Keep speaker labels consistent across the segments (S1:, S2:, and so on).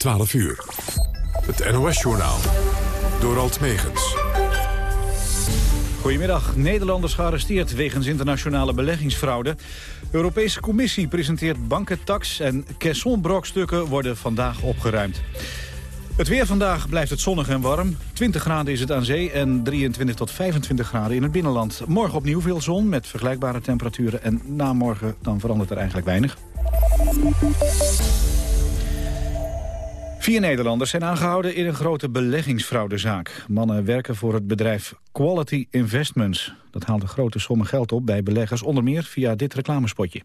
S1: 12 uur. Het NOS-journaal. Door Alt Megens.
S2: Goedemiddag. Nederlanders gearresteerd wegens internationale beleggingsfraude. Europese Commissie presenteert bankentax en caissonbrokstukken worden vandaag opgeruimd. Het weer vandaag blijft het zonnig en warm. 20 graden is het aan zee en 23 tot 25 graden in het binnenland. Morgen opnieuw veel zon met vergelijkbare temperaturen. En na morgen dan verandert er eigenlijk weinig. Vier Nederlanders zijn aangehouden in een grote beleggingsfraudezaak. Mannen werken voor het bedrijf Quality Investments. Dat haalde grote sommen geld op bij beleggers, onder meer via dit reclamespotje.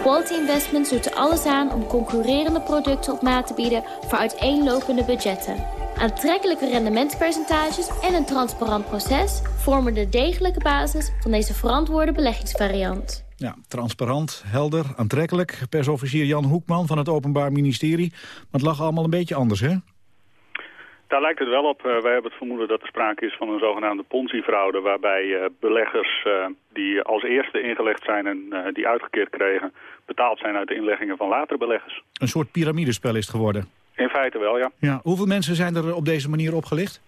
S3: Quality Investments doet alles aan om concurrerende producten op maat te bieden voor uiteenlopende budgetten. Aantrekkelijke rendementspercentages en een transparant proces vormen de degelijke basis van deze verantwoorde beleggingsvariant.
S2: Ja, transparant, helder, aantrekkelijk. Persofficier Jan Hoekman van het Openbaar Ministerie. Maar het lag allemaal een beetje anders, hè?
S4: Daar lijkt het wel op. Uh, wij hebben het vermoeden dat er sprake is van een zogenaamde Ponzi-fraude... waarbij uh, beleggers uh, die als eerste ingelegd zijn en die uitgekeerd kregen... betaald zijn uit de inleggingen van latere beleggers.
S2: Een soort piramidespel is het geworden?
S4: In feite wel, ja.
S2: ja. Hoeveel mensen zijn er op deze manier opgelicht?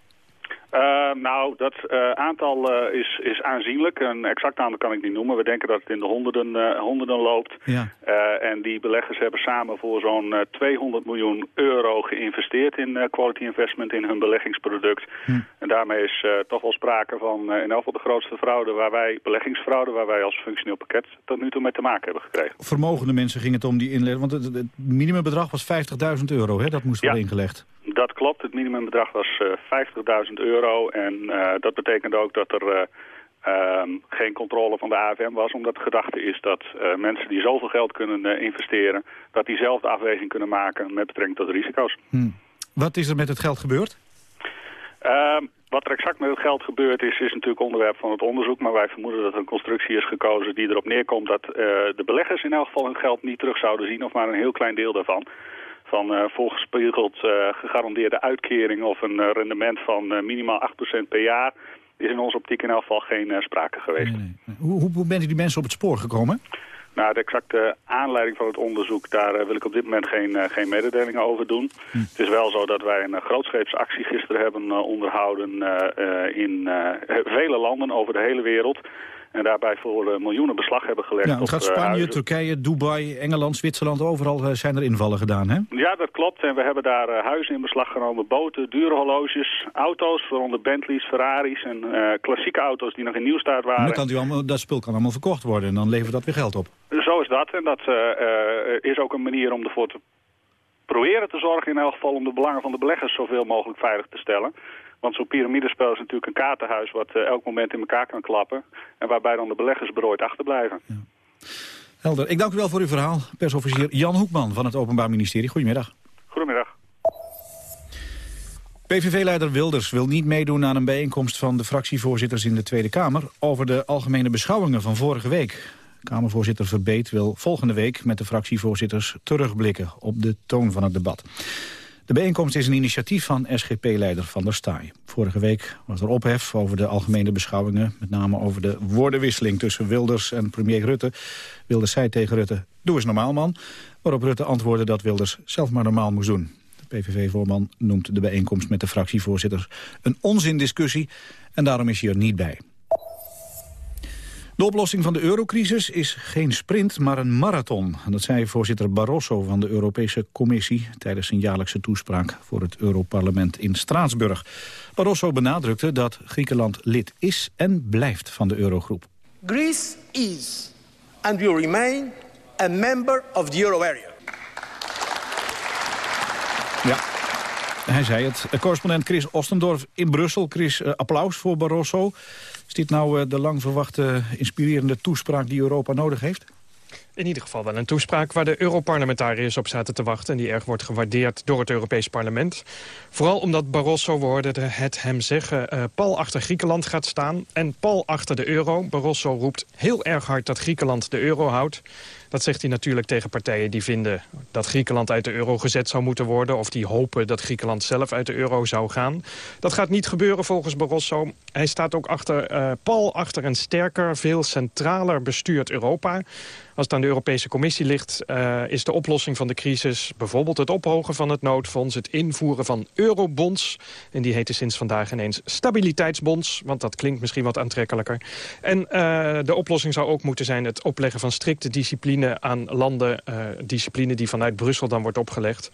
S4: Uh, nou, dat uh, aantal uh, is, is aanzienlijk. Een exact aantal kan ik niet noemen. We denken dat het in de honderden, honderden loopt.
S2: Ja.
S4: en die beleggers hebben samen voor zo'n 200 miljoen euro geïnvesteerd in quality investment in hun beleggingsproduct.
S2: Hm.
S4: En daarmee is toch wel sprake van in elk geval de grootste fraude waar wij, beleggingsfraude, waar wij als functioneel pakket tot nu toe mee te maken hebben gekregen.
S2: Vermogende mensen ging het om die inleg, want het, het minimumbedrag was 50.000 euro, hè? dat moest worden
S4: ja.
S2: ingelegd.
S4: Dat klopt. Het minimumbedrag was uh, 50.000 euro. En uh, dat betekent ook dat er uh, um, geen controle van de AFM was. Omdat de gedachte is dat mensen die zoveel geld kunnen investeren... dat die zelf de afweging kunnen maken met betrekking tot de risico's.
S2: Hm. Wat is er met het geld gebeurd?
S4: Ehm, wat er exact met het geld gebeurd is, is natuurlijk onderwerp van het onderzoek. Maar wij vermoeden dat er een constructie is gekozen die erop neerkomt... dat de beleggers in elk geval hun geld niet terug zouden zien... of maar een heel klein deel daarvan van uh, volgespiegeld uh, gegarandeerde uitkering of een uh, rendement van minimaal 8% per jaar is in onze optiek in elk geval geen sprake geweest.
S2: Nee, nee. Hoe, hoe bent u die mensen op het spoor gekomen?
S4: Nou, de exacte aanleiding van het onderzoek, daar wil ik op dit moment geen, geen mededelingen over doen.
S2: Hm.
S4: Het is wel zo dat wij een grootscheepsactie gisteren hebben onderhouden in vele landen over de hele wereld. En daarbij voor uh, miljoenen beslag hebben gelegd.
S2: Ja, het gaat
S4: uh,
S2: Spanje, Turkije, Dubai, Engeland, Zwitserland, overal uh, zijn er invallen gedaan, hè?
S4: Ja, dat klopt. En we hebben daar huizen in beslag genomen, boten, dure horloges, auto's, waaronder Bentleys, Ferraris en klassieke auto's die nog in nieuwstaat waren.
S2: Kan u allemaal, dat spul kan allemaal verkocht worden en dan levert dat weer geld op.
S4: Zo is dat. En dat is ook een manier om ervoor te proberen te zorgen in elk geval om de belangen van de beleggers zoveel mogelijk veilig te stellen. Want zo'n piramidespel is natuurlijk een kaartenhuis wat uh, elk moment in elkaar kan klappen. En waarbij dan de beleggers berooid achterblijven.
S2: Ja. Helder. Ik dank u wel voor uw verhaal. Persofficier Jan Hoekman van het Openbaar Ministerie. Goedemiddag.
S4: Goedemiddag.
S2: PVV-leider Wilders wil niet meedoen aan een bijeenkomst van de fractievoorzitters in de Tweede Kamer over de algemene beschouwingen van vorige week. Kamervoorzitter Verbeet wil volgende week met de fractievoorzitters terugblikken op de toon van het debat. De bijeenkomst is een initiatief van SGP-leider Van der Staaij. Vorige week was er ophef over de algemene beschouwingen... met name over de woordenwisseling tussen Wilders en premier Rutte. Wilders zei tegen Rutte, doe eens normaal man. Waarop Rutte antwoordde dat Wilders zelf maar normaal moest doen. De PVV-voorman noemt de bijeenkomst met de fractievoorzitters... een onzindiscussie en daarom is hij er niet bij. De oplossing van de eurocrisis is geen sprint, maar een marathon. Dat zei voorzitter Barroso van de Europese Commissie... tijdens zijn jaarlijkse toespraak voor het Europarlement in Straatsburg. Barroso benadrukte dat Griekenland lid is en blijft van de eurogroep.
S5: Greece is and will remain a member of the euro area.
S2: Ja, hij zei het. Correspondent Chris Ostendorf in Brussel. Chris, uh, applaus voor Barroso. Is dit nou uh, de lang verwachte inspirerende toespraak die Europa nodig heeft?
S6: In ieder geval wel een toespraak waar de Europarlementariërs op zaten te wachten... en die erg wordt gewaardeerd door het Europees Parlement. Vooral omdat Barroso, we hoorden het hem zeggen... Uh, pal achter Griekenland gaat staan en pal achter de euro. Barroso roept heel erg hard dat Griekenland de euro houdt. Dat zegt hij natuurlijk tegen partijen die vinden dat Griekenland uit de euro gezet zou moeten worden... of die hopen dat Griekenland zelf uit de euro zou gaan. Dat gaat niet gebeuren volgens Barroso. Hij staat ook achter, uh, pal achter een sterker, veel centraler bestuurd Europa... Als het aan de Europese Commissie ligt, uh, is de oplossing van de crisis... bijvoorbeeld het ophogen van het noodfonds, het invoeren van eurobonds. En die heten sinds vandaag ineens stabiliteitsbonds, want dat klinkt misschien wat aantrekkelijker. En uh, de oplossing zou ook moeten zijn het opleggen van strikte discipline aan landen. Uh, discipline die vanuit Brussel dan wordt opgelegd.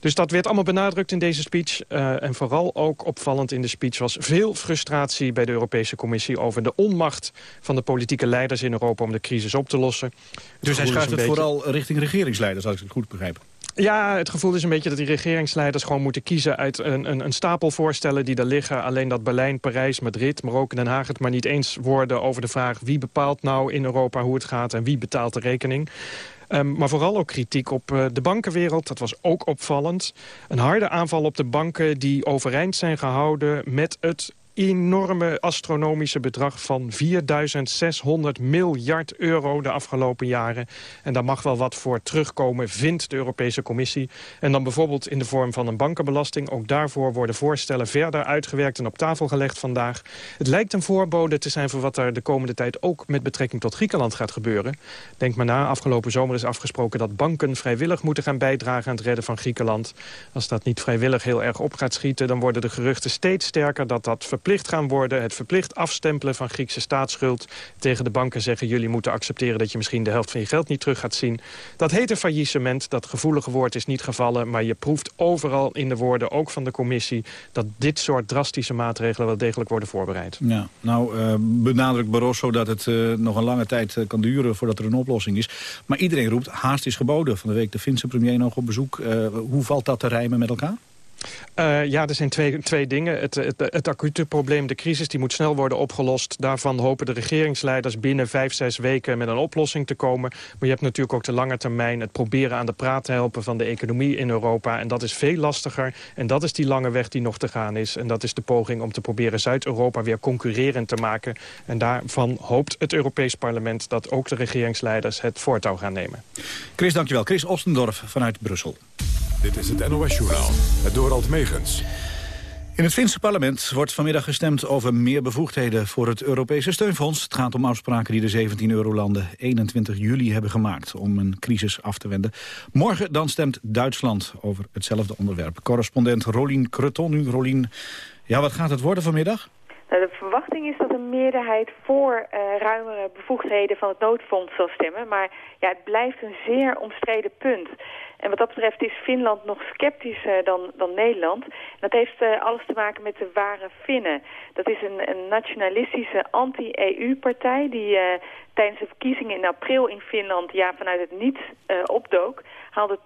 S6: Dus dat werd allemaal benadrukt in deze speech. en vooral ook opvallend in de speech was veel frustratie bij de Europese Commissie... over de onmacht van de politieke leiders in Europa om de crisis op te lossen
S2: dus hij schuift het vooral richting regeringsleiders, als ik het goed begrijp.
S6: Ja, het gevoel is een beetje dat die regeringsleiders gewoon moeten kiezen uit een, een, een, stapel voorstellen die er liggen. Alleen dat Berlijn, Parijs, Madrid, maar ook Den Haag het maar niet eens worden over de vraag wie bepaalt nou in Europa hoe het gaat en wie betaalt de rekening. Um, maar vooral ook kritiek op uh, de bankenwereld. Dat was ook opvallend. Een harde aanval op de banken die overeind zijn gehouden met het enorme astronomische bedrag van 4.600 miljard euro de afgelopen jaren. En daar mag wel wat voor terugkomen, vindt de Europese Commissie. En dan bijvoorbeeld in de vorm van een bankenbelasting. Ook daarvoor worden voorstellen verder uitgewerkt en op tafel gelegd vandaag. Het lijkt een voorbode te zijn voor wat er de komende tijd ook met betrekking tot Griekenland gaat gebeuren. Denk maar na, afgelopen zomer is afgesproken dat banken vrijwillig moeten gaan bijdragen aan het redden van Griekenland. Als dat niet vrijwillig heel erg op gaat schieten, dan worden de geruchten steeds sterker dat dat verplicht gaan worden. Het verplicht afstempelen van Griekse staatsschuld. Tegen de banken zeggen jullie moeten accepteren dat je misschien de helft van je geld niet terug gaat zien. Dat heet een faillissement. Dat gevoelige woord is niet gevallen. Maar je proeft overal in de woorden, ook van de commissie... dat dit soort drastische maatregelen wel degelijk worden voorbereid.
S2: Ja, nou uh, benadrukt Barroso dat het uh, nog een lange tijd uh, kan duren voordat er een oplossing is. Maar iedereen roept haast is geboden. Van de week de Finse premier nog op bezoek. hoe valt dat te rijmen met elkaar?
S6: Uh, ja, er zijn twee, twee dingen. Het, het, het, acute probleem, de crisis, die moet snel worden opgelost. Daarvan hopen de regeringsleiders binnen vijf, zes weken met een oplossing te komen. Maar je hebt natuurlijk ook de lange termijn het proberen aan de praat te helpen van de economie in Europa. En dat is veel lastiger. En dat is die lange weg die nog te gaan is. En dat is de poging om te proberen Zuid-Europa weer concurrerend te maken. En daarvan hoopt het Europees Parlement dat ook de regeringsleiders het voortouw gaan nemen.
S2: Chris, dankjewel. Chris Ostendorf vanuit Brussel.
S1: Dit is het NOS-journaal, het Dorald Megens.
S2: In het Finse parlement wordt vanmiddag gestemd over meer bevoegdheden voor het Europese steunfonds. Het gaat om afspraken die de 17 eurolanden 21 juli hebben gemaakt om een crisis af te wenden. Morgen dan stemt Duitsland over hetzelfde onderwerp. Correspondent Rolien Kreton nu. Rolien, ja, wat gaat het worden vanmiddag?
S7: Nou, de verwachting is dat een meerderheid voor uh, ruimere bevoegdheden van het noodfonds zal stemmen. Maar ja, het blijft een zeer omstreden punt. En wat dat betreft is Finland nog sceptischer dan, dan Nederland. dat heeft uh, alles te maken met de ware Finnen. Dat is een, een nationalistische anti-EU-partij die uh, tijdens de verkiezingen in april in Finland ja, vanuit het niets uh, opdook. Haalde 20%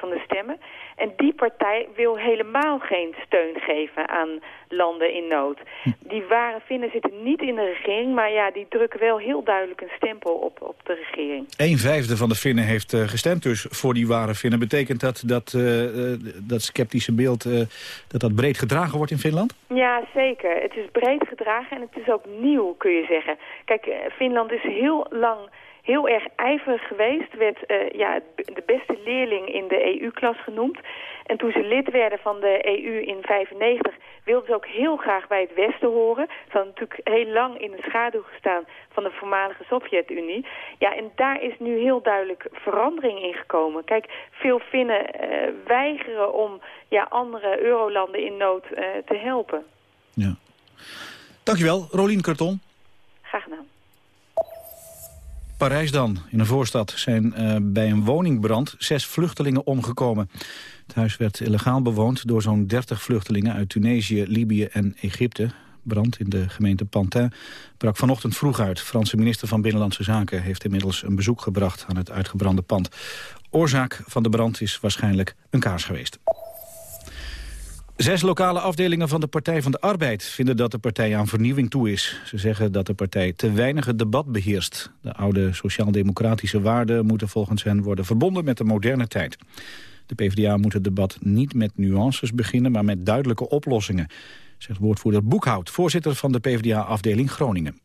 S7: van de stemmen. En die partij wil helemaal geen steun geven aan landen in nood. Die ware Finnen zitten niet in de regering, maar ja, die drukken wel heel duidelijk een stempel op, op de regering.
S2: Een vijfde van de Finnen heeft gestemd dus voor die ware Betekent dat dat, uh, dat sceptische beeld uh, dat dat breed gedragen wordt in Finland?
S7: Ja, zeker. Het is breed gedragen en het is ook nieuw, kun je zeggen. Kijk, Finland is heel lang heel erg ijverig geweest. Werd uh, ja, de beste leerling in de EU-klas genoemd. En toen ze lid werden van de EU in 1995 wilden ze ook heel graag bij het Westen horen. Ze hadden natuurlijk heel lang in de schaduw gestaan van de voormalige Sovjet-Unie. Ja, en daar is nu heel duidelijk verandering in gekomen. Kijk, veel Finnen uh, weigeren om ja, andere eurolanden in nood uh, te helpen.
S2: Ja. Dankjewel, Rolien Karton.
S7: Graag gedaan.
S2: Parijs dan. In een voorstad zijn uh, bij een woningbrand zes vluchtelingen omgekomen. Het huis werd illegaal bewoond door zo'n 30 vluchtelingen uit Tunesië, Libië en Egypte. Brand in de gemeente Pantin brak vanochtend vroeg uit. Franse minister van Binnenlandse Zaken heeft inmiddels een bezoek gebracht aan het uitgebrande pand. Oorzaak van de brand is waarschijnlijk een kaars geweest. Zes lokale afdelingen van de Partij van de Arbeid vinden dat de partij aan vernieuwing toe is. Ze zeggen dat de partij te weinig het debat beheerst. De oude sociaal-democratische waarden moeten volgens hen worden verbonden met de moderne tijd. De PvdA moet het debat niet met nuances beginnen, maar met duidelijke oplossingen. Zegt woordvoerder Boekhout, voorzitter van de PvdA-afdeling Groningen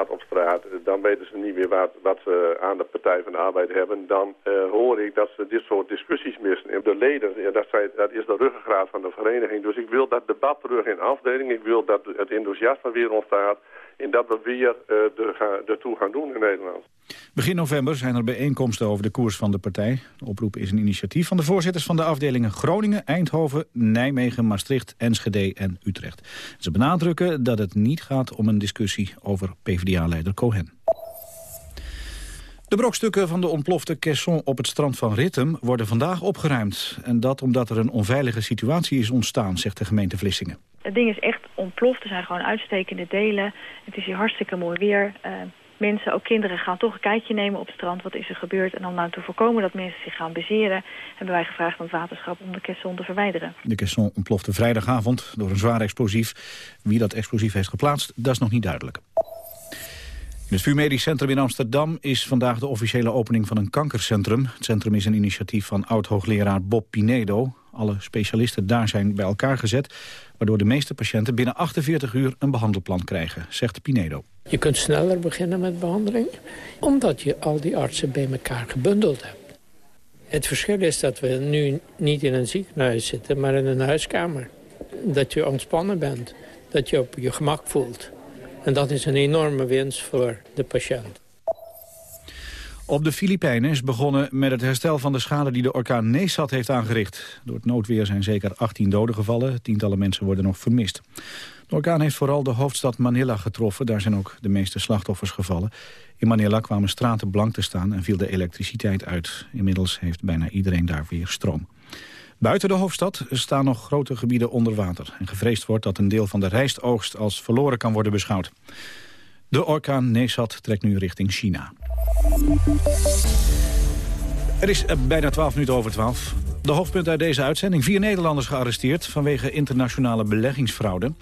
S8: op straat, dan weten ze niet meer wat, wat ze aan de Partij van de Arbeid hebben. Dan hoor ik dat ze dit soort discussies missen. En de leden, ja, dat, zijn, dat is de ruggengraat van de vereniging. Dus ik wil dat debat terug in afdeling. Ik wil dat het enthousiasme weer ontstaat. En dat we weer uh, ertoe gaan doen in Nederland.
S2: Begin november zijn er bijeenkomsten over de koers van de partij. De oproep is een initiatief van de voorzitters van de afdelingen Groningen, Eindhoven, Nijmegen, Maastricht, Enschede en Utrecht. Ze benadrukken dat het niet gaat om een discussie over PvdA-leider Cohen. De brokstukken van de ontplofte caisson op het strand van Rittem worden vandaag opgeruimd. En dat omdat er een onveilige situatie is ontstaan, zegt de gemeente Vlissingen.
S9: Het ding is echt ontploft. Er zijn gewoon uitstekende delen. Het is hier hartstikke mooi weer. Uh, mensen, ook kinderen, gaan toch een kijkje nemen op het strand. Wat is er gebeurd? En om nou te voorkomen dat mensen zich gaan bezeren... hebben wij gevraagd aan het waterschap om de caisson te verwijderen.
S2: De caisson ontplofte vrijdagavond door een zwaar explosief. Wie dat explosief heeft geplaatst, dat is nog niet duidelijk. Het VU Medisch Centrum in Amsterdam is vandaag de officiële opening van een kankercentrum. Het centrum is een initiatief van oud-hoogleraar Bob Pinedo. Alle specialisten daar zijn bij elkaar gezet... waardoor de meeste patiënten binnen 48 uur een behandelplan krijgen, zegt Pinedo.
S10: Je kunt sneller beginnen met behandeling, omdat je al die artsen bij elkaar gebundeld hebt. Het verschil is dat we nu niet in een ziekenhuis zitten, maar in een huiskamer. Dat je ontspannen bent, dat je op je gemak voelt. En dat is een enorme winst voor de patiënt.
S2: Op de Filipijnen is begonnen met het herstel van de schade die de orkaan Nesat heeft aangericht. Door het noodweer zijn zeker 18 doden gevallen. Tientallen mensen worden nog vermist. De orkaan heeft vooral de hoofdstad Manila getroffen. Daar zijn ook de meeste slachtoffers gevallen. In Manila kwamen straten blank te staan en viel de elektriciteit uit. Inmiddels heeft bijna iedereen daar weer stroom. Buiten de hoofdstad staan nog grote gebieden onder water. En gevreesd wordt dat een deel van de rijstoogst als verloren kan worden beschouwd. De orkaan Nesat trekt nu richting China. Er is eh, bijna 12 minuten over 12. De hoofdpunt uit deze uitzending. Vier Nederlanders gearresteerd vanwege internationale beleggingsfraude.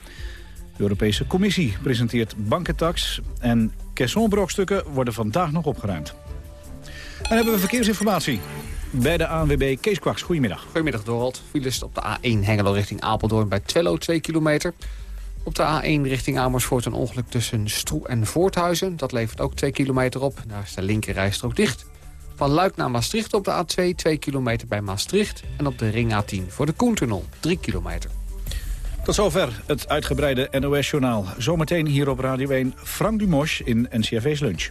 S2: De Europese Commissie presenteert bankentax. En caissonbrokstukken worden vandaag nog opgeruimd. Dan hebben we verkeersinformatie. Bij de ANWB Kees Kwaks, goedemiddag.
S11: Goedemiddag Dorald. Files op de A1 Hengelo richting Apeldoorn bij Twello 2 kilometer. Op de A1 richting Amersfoort een ongeluk tussen Stroe en Voorthuizen. Dat levert ook 2 kilometer op. Daar is de linkerrijstrook dicht. Van Luik naar Maastricht op de A2 2 kilometer bij Maastricht. En op de ring A10 voor de Koentunnel 3 kilometer.
S2: Tot zover het uitgebreide NOS-journaal. Zometeen hier op Radio 1 Frank Dumos in NCRV's Lunch.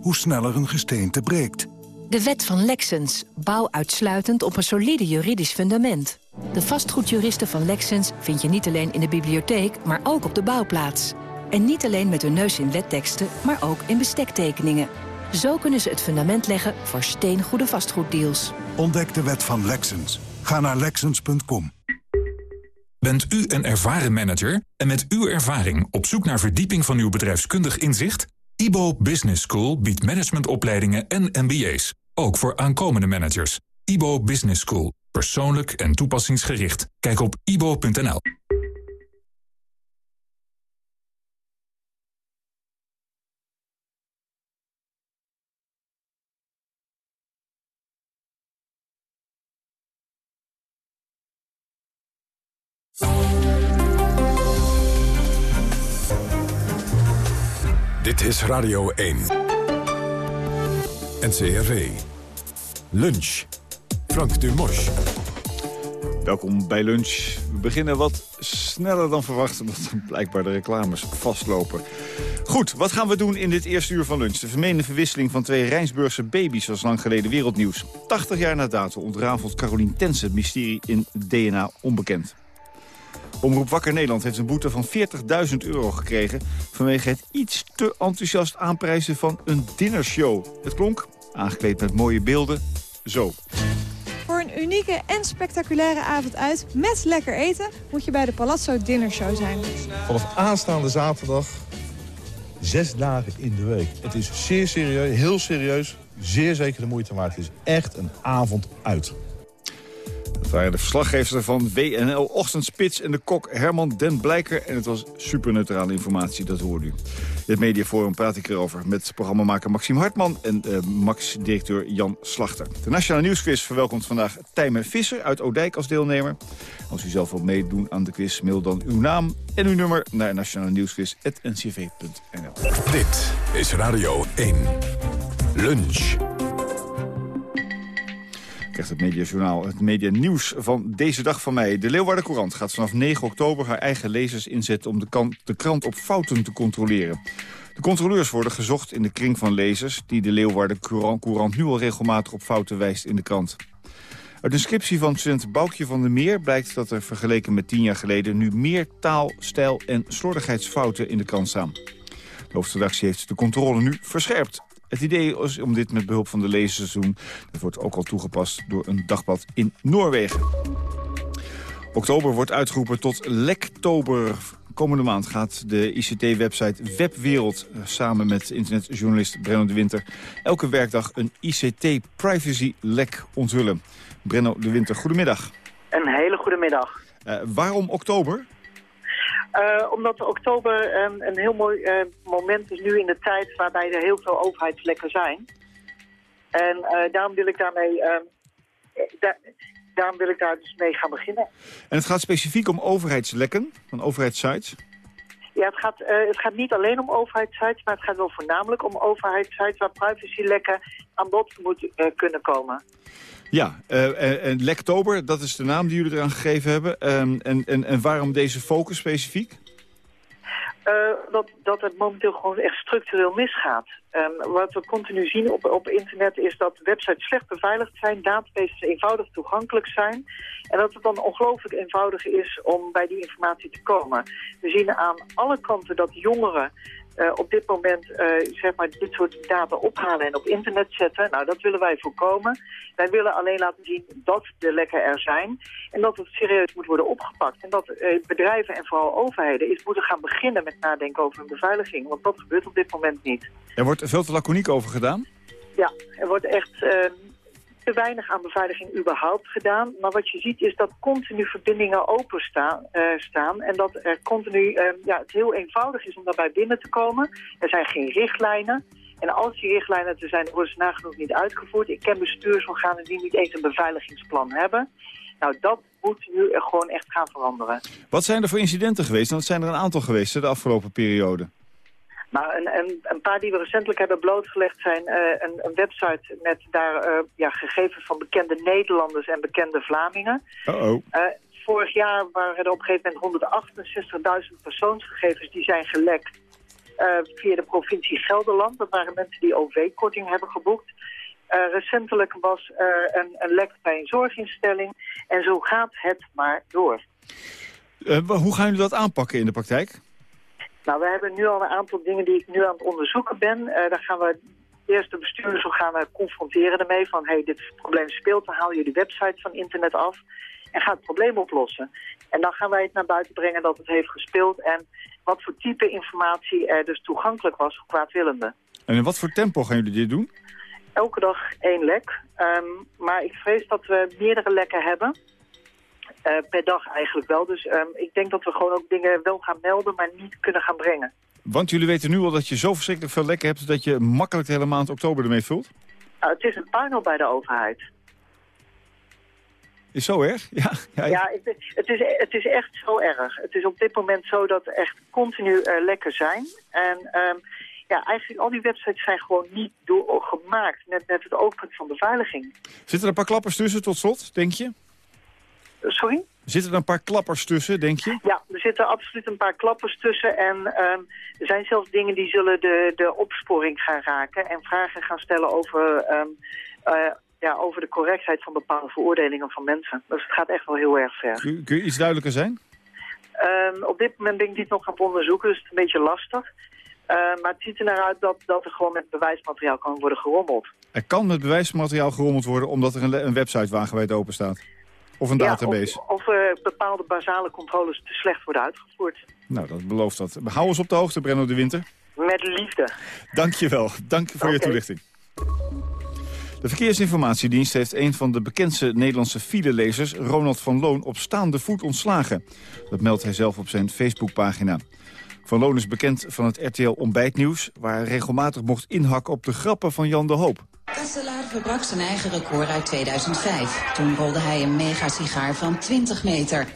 S12: hoe sneller een gesteente breekt.
S13: De wet van Lexens. Bouw uitsluitend op een solide juridisch fundament. De vastgoedjuristen van Lexens vind je niet alleen in de bibliotheek, maar ook op de bouwplaats. En niet alleen met hun neus in wetteksten, maar ook in bestektekeningen. Zo kunnen ze het fundament leggen voor steengoede vastgoeddeals.
S12: Ontdek de wet van Lexens. Ga naar Lexens.com.
S1: Bent u een ervaren manager en met uw ervaring op zoek naar verdieping van uw bedrijfskundig inzicht? IBO Business School biedt managementopleidingen en MBA's, ook voor aankomende managers. IBO Business School, persoonlijk en toepassingsgericht. Kijk op ibo.nl.
S14: is Radio 1. NCRV. Lunch. Frank Dumos.
S15: Welkom bij Lunch. We beginnen wat sneller dan verwacht... omdat blijkbaar de reclames vastlopen. Goed, wat gaan we doen in dit eerste uur van lunch? De vermeende verwisseling van twee Rijnsburgse baby's was lang geleden wereldnieuws. 80 jaar na dato ontrafelt Carolien Tense het mysterie in DNA onbekend. Omroep Wakker Nederland heeft een boete van 40.000 euro gekregen... vanwege het iets te enthousiast aanprijzen van een dinnershow. Het klonk, aangekleed met mooie beelden, zo.
S16: Voor een uniek unieke en spectaculaire avond uit met lekker eten... moet je bij de Palazzo Dinner Show zijn.
S12: Vanaf aanstaande zaterdag zes dagen in de week. Het is zeer serieus, heel serieus, zeer zeker de moeite waard. Het is echt een avond uit.
S15: Dat waren de verslaggevers van WNL Ochtendspits en de kok Herman Den Blijker. En het was superneutrale informatie, dat hoorde u. Het mediaforum praat ik erover met programmamaker Maxime Hartman en uh, Max-directeur Jan Slachter. De Nationale Nieuwsquiz verwelkomt vandaag Tijmen Visser uit Oudijk als deelnemer. Als u zelf wilt meedoen aan de quiz, mail dan uw naam en uw nummer naar nationale nieuwsquiz.ncv.nl.
S1: Dit is Radio 1. Lunch
S15: het Mediajournaal, het medianieuws van deze dag van mij. De Leeuwarden Courant gaat vanaf 9 oktober haar eigen lezers inzetten... om de, de krant op fouten te controleren. De controleurs worden gezocht in de kring van lezers... die de Leeuwarden Courant, Courant nu al regelmatig op fouten wijst in de krant. Uit een scriptie van student Boukje van der Meer blijkt dat er vergeleken met tien jaar geleden... nu meer taal, stijl en slordigheidsfouten in de krant staan. De hoofdredactie heeft de controle nu verscherpt. Het idee is om dit met behulp van de doen. Dat wordt ook al toegepast door een dagblad in Noorwegen. Oktober wordt uitgeroepen tot Lektober. Komende maand gaat de ICT-website Webwereld... Eh, samen met internetjournalist Brenno de Winter... elke werkdag een ICT-privacy-lek onthullen. Brenno de Winter, goedemiddag.
S17: Een hele goede middag.
S15: Uh, waarom oktober?
S17: Uh, omdat oktober um, een heel mooi uh, moment is nu in de tijd waarbij er heel veel overheidslekken zijn. En uh, daarom wil ik daarmee, ehm, da daarom wil ik daar dus mee gaan beginnen.
S15: En het gaat specifiek om overheidslekken van overheidssites?
S17: Ja, het gaat, het gaat niet alleen om overheidssites, maar het gaat wel voornamelijk om overheidssites waar privacylekken aan bod moeten kunnen komen.
S15: Ja, uh, en Lektober, dat is de naam die jullie eraan gegeven hebben. Um, en, en, en waarom deze focus specifiek?
S17: Uh, dat, dat het momenteel gewoon echt structureel misgaat. Um, wat we continu zien op, op internet is dat websites slecht beveiligd zijn, databases eenvoudig toegankelijk zijn. En dat het dan ongelooflijk eenvoudig is om bij die informatie te komen. We zien aan alle kanten dat jongeren uh, op dit moment uh, zeg maar dit soort data ophalen en op internet zetten. Nou, dat willen wij voorkomen. Wij willen alleen laten zien dat de lekken er zijn en dat het serieus moet worden opgepakt. En dat uh, bedrijven en vooral overheden is moeten gaan beginnen met nadenken over hun beveiliging. Want dat gebeurt op dit moment niet.
S15: Er wordt veel te laconiek over gedaan?
S17: Ja, er wordt echt te weinig aan beveiliging überhaupt gedaan. Maar wat je ziet is dat continu verbindingen open staan, uh, staan. En dat er continu, uh, ja, het heel eenvoudig is om daarbij binnen te komen. Er zijn geen richtlijnen. En als die richtlijnen er zijn, worden ze nagenoeg niet uitgevoerd. Ik ken bestuursorganen die niet eens een beveiligingsplan hebben. Nou, dat moet nu gewoon echt gaan veranderen.
S15: Wat zijn er voor incidenten geweest? Want zijn er een aantal geweest de afgelopen periode.
S17: Nou, een, een, een, paar die we recentelijk hebben blootgelegd zijn uh, een, een, website met daar uh, ja, gegevens van bekende Nederlanders en bekende Vlamingen.
S15: Uh -oh.
S17: vorig jaar waren er op een gegeven moment 168.000 persoonsgegevens die zijn gelekt via de provincie Gelderland. Dat waren mensen die OV-korting hebben geboekt. recentelijk was er een, een lek bij een zorginstelling en zo gaat het maar door.
S15: hoe gaan jullie dat aanpakken in de praktijk?
S17: Nou, we hebben nu al een aantal dingen die ik nu aan het onderzoeken ben. Uh, daar gaan we eerst de bestuursorganen confronteren ermee van... hé, hey, dit probleem speelt, dan haal je de website van internet af en ga het probleem oplossen. En dan gaan wij het naar buiten brengen dat het heeft gespeeld... en wat voor type informatie er dus toegankelijk was voor kwaadwillenden.
S15: En in wat voor tempo gaan jullie dit doen?
S17: Elke dag één lek. Um, maar ik vrees dat we meerdere lekken hebben... Uh, per dag eigenlijk wel. Dus um, ik denk dat we gewoon ook dingen wel gaan melden, maar niet kunnen gaan brengen.
S15: Want jullie weten nu al dat je zo verschrikkelijk veel lekken hebt... dat je makkelijk de hele maand oktober ermee vult?
S17: Nou, het is een puinhoop bij de overheid.
S15: Is zo erg? Ja,
S17: ja, ja het, het, is, het is echt zo erg. Het is op dit moment zo dat er echt continu uh, lekken zijn. En um, ja, eigenlijk al die websites zijn gewoon niet door, gemaakt met, met het oogpunt van beveiliging.
S15: Zitten er een paar klappers tussen tot slot, denk je?
S17: Sorry?
S15: Zitten er een paar klappers tussen, denk je?
S17: Ja, er zitten absoluut een paar klappers tussen. En um, er zijn zelfs dingen die zullen de, de opsporing gaan raken... en vragen gaan stellen over, um, uh, ja, over de correctheid van bepaalde veroordelingen van mensen. Dus het gaat echt wel heel erg ver.
S15: Kun, kun je iets duidelijker zijn?
S17: Um, op dit moment ben ik dit nog aan het onderzoeken, dus het is een beetje lastig. Uh, maar het ziet er naar uit dat, dat er gewoon met bewijsmateriaal kan worden gerommeld.
S15: Er kan met bewijsmateriaal gerommeld worden omdat er een, een website wagenwijd open staat? Of een
S17: Ja,
S15: database.
S17: of of eh, bepaalde basale controles te slecht worden uitgevoerd.
S15: Nou, dat belooft dat. Hou ons op de hoogte, Brenno de Winter.
S17: Met liefde.
S15: Dank je wel. Dank voor je toelichting. De Verkeersinformatiedienst heeft een van de bekendste Nederlandse filelezers, Ronald van Loon, op staande voet ontslagen. Dat meldt hij zelf op zijn Facebookpagina. Van Loon is bekend van het RTL Ontbijtnieuws, waar hij regelmatig mocht inhakken op de grappen van Jan de Hoop.
S18: Kastelaar verbrak zijn eigen record uit 2005. Toen rolde hij een megasigaar van 20 meter.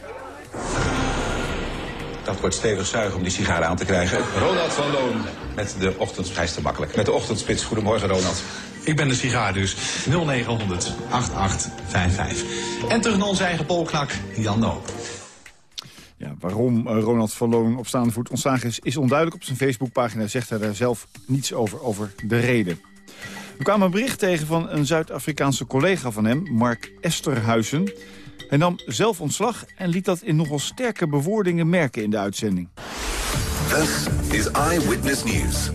S19: Dat wordt stevig zuigen om die sigaren aan te krijgen. Ronald van Loon met de ochtendsprijs te makkelijk. Met de ochtendspits. Goedemorgen, Ronald.
S20: Ik ben de sigaar dus. 0900 8855. En terug naar onze eigen polknak, Jan Noop.
S15: Ja, waarom eh, Ronald van Loon op staande voet ontslagen is, is onduidelijk. Op zijn Facebookpagina zegt hij daar zelf niets over, over de reden. We kwamen een bericht tegen van een Zuid-Afrikaanse collega van hem, Mark Esterhuizen. Hij nam zelf ontslag en liet dat in nogal sterke bewoordingen merken in de uitzending.
S21: This is Eyewitness News.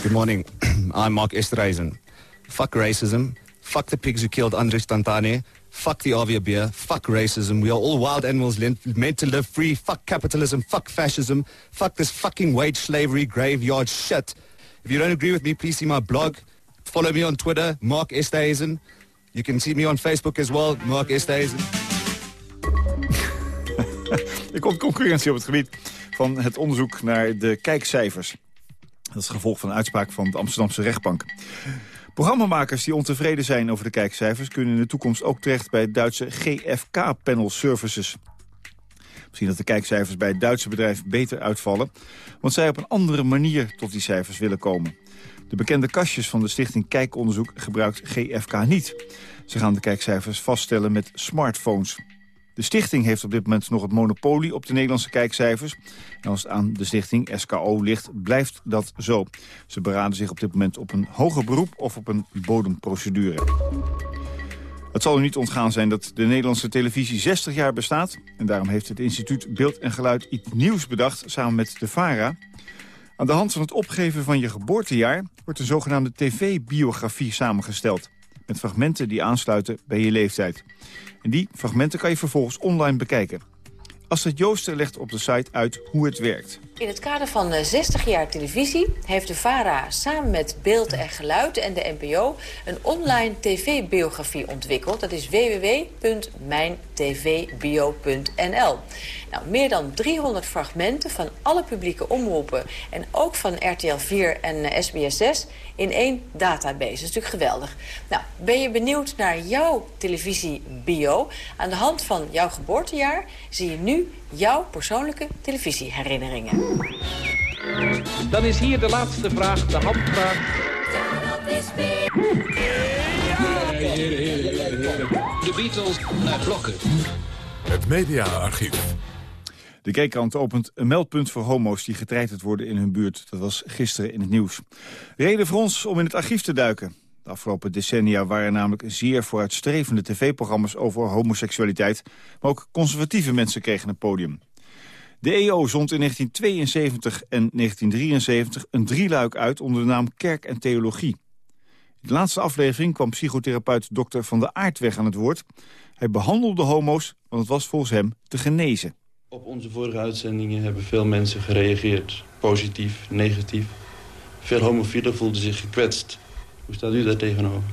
S22: Good morning. I'm Mark Esterhuizen. Fuck racism. Fuck the pigs who killed Andres Tantane. Fuck the Avia beer. Fuck racism. We are all wild animals meant to live free. Fuck capitalism. Fuck fascism. Fuck this fucking wage slavery graveyard shit. If you don't agree with me, please see my blog. Follow me on Twitter, Mark Esterhuizen. You can see me on Facebook as well, Mark Esterhuizen.
S15: Er komt concurrentie op het gebied van het onderzoek naar de kijkcijfers. Dat is het gevolg van een uitspraak van de Amsterdamse rechtbank. Programmamakers die ontevreden zijn over de kijkcijfers... kunnen in de toekomst ook terecht bij het Duitse GFK Panel Services. Misschien dat de kijkcijfers bij het Duitse bedrijf beter uitvallen... want zij op een andere manier tot die cijfers willen komen. De bekende kastjes van de stichting Kijkonderzoek gebruikt GFK niet. Ze gaan de kijkcijfers vaststellen met smartphones. De stichting heeft op dit moment nog het monopolie op de Nederlandse kijkcijfers. En als het aan de stichting SKO ligt, blijft dat zo. Ze beraden zich op dit moment op een hoger beroep of op een bodemprocedure. Het zal u niet ontgaan zijn dat de Nederlandse televisie 60 jaar bestaat. En daarom heeft het instituut Beeld en Geluid iets nieuws bedacht samen met de VARA. Aan de hand van het opgeven van je geboortejaar wordt een zogenaamde tv-biografie samengesteld. Met fragmenten die aansluiten bij je leeftijd. En die fragmenten kan je vervolgens online bekijken. Astrid Jooster legt op de site uit hoe het werkt.
S23: In het kader van eh, 60 jaar televisie heeft de VARA samen met Beeld en Geluid en de NPO een online tv-biografie ontwikkeld. Dat is www.mijntvbio.nl. Nou, meer dan 300 fragmenten van alle publieke omroepen en ook van RTL 4 en eh, SBS 6 in één database. Dat is natuurlijk geweldig. Nou, ben je benieuwd naar jouw televisiebio? Aan de hand van jouw geboortejaar zie je nu jouw persoonlijke televisieherinneringen.
S24: Dan is hier de laatste vraag, de handvraag. De Beatles naar blokken.
S1: Het mediaarchief.
S15: De Kijkkrant opent een meldpunt voor homo's die getreiterd worden in hun buurt. Dat was gisteren in het nieuws. Reden voor ons om in het archief te duiken. De afgelopen decennia waren namelijk zeer vooruitstrevende tv-programma's over homoseksualiteit. Maar ook conservatieve mensen kregen een podium. De EO zond in 1972 en 1973 een drieluik uit onder de naam Kerk en Theologie. In de laatste aflevering kwam psychotherapeut Dr. Van der Aardweg aan het woord. Hij behandelde homo's, want het was volgens hem te genezen.
S25: Op onze vorige uitzendingen hebben veel mensen gereageerd. Positief, negatief. Veel homofielen voelden zich gekwetst. Hoe staat u daar tegenover?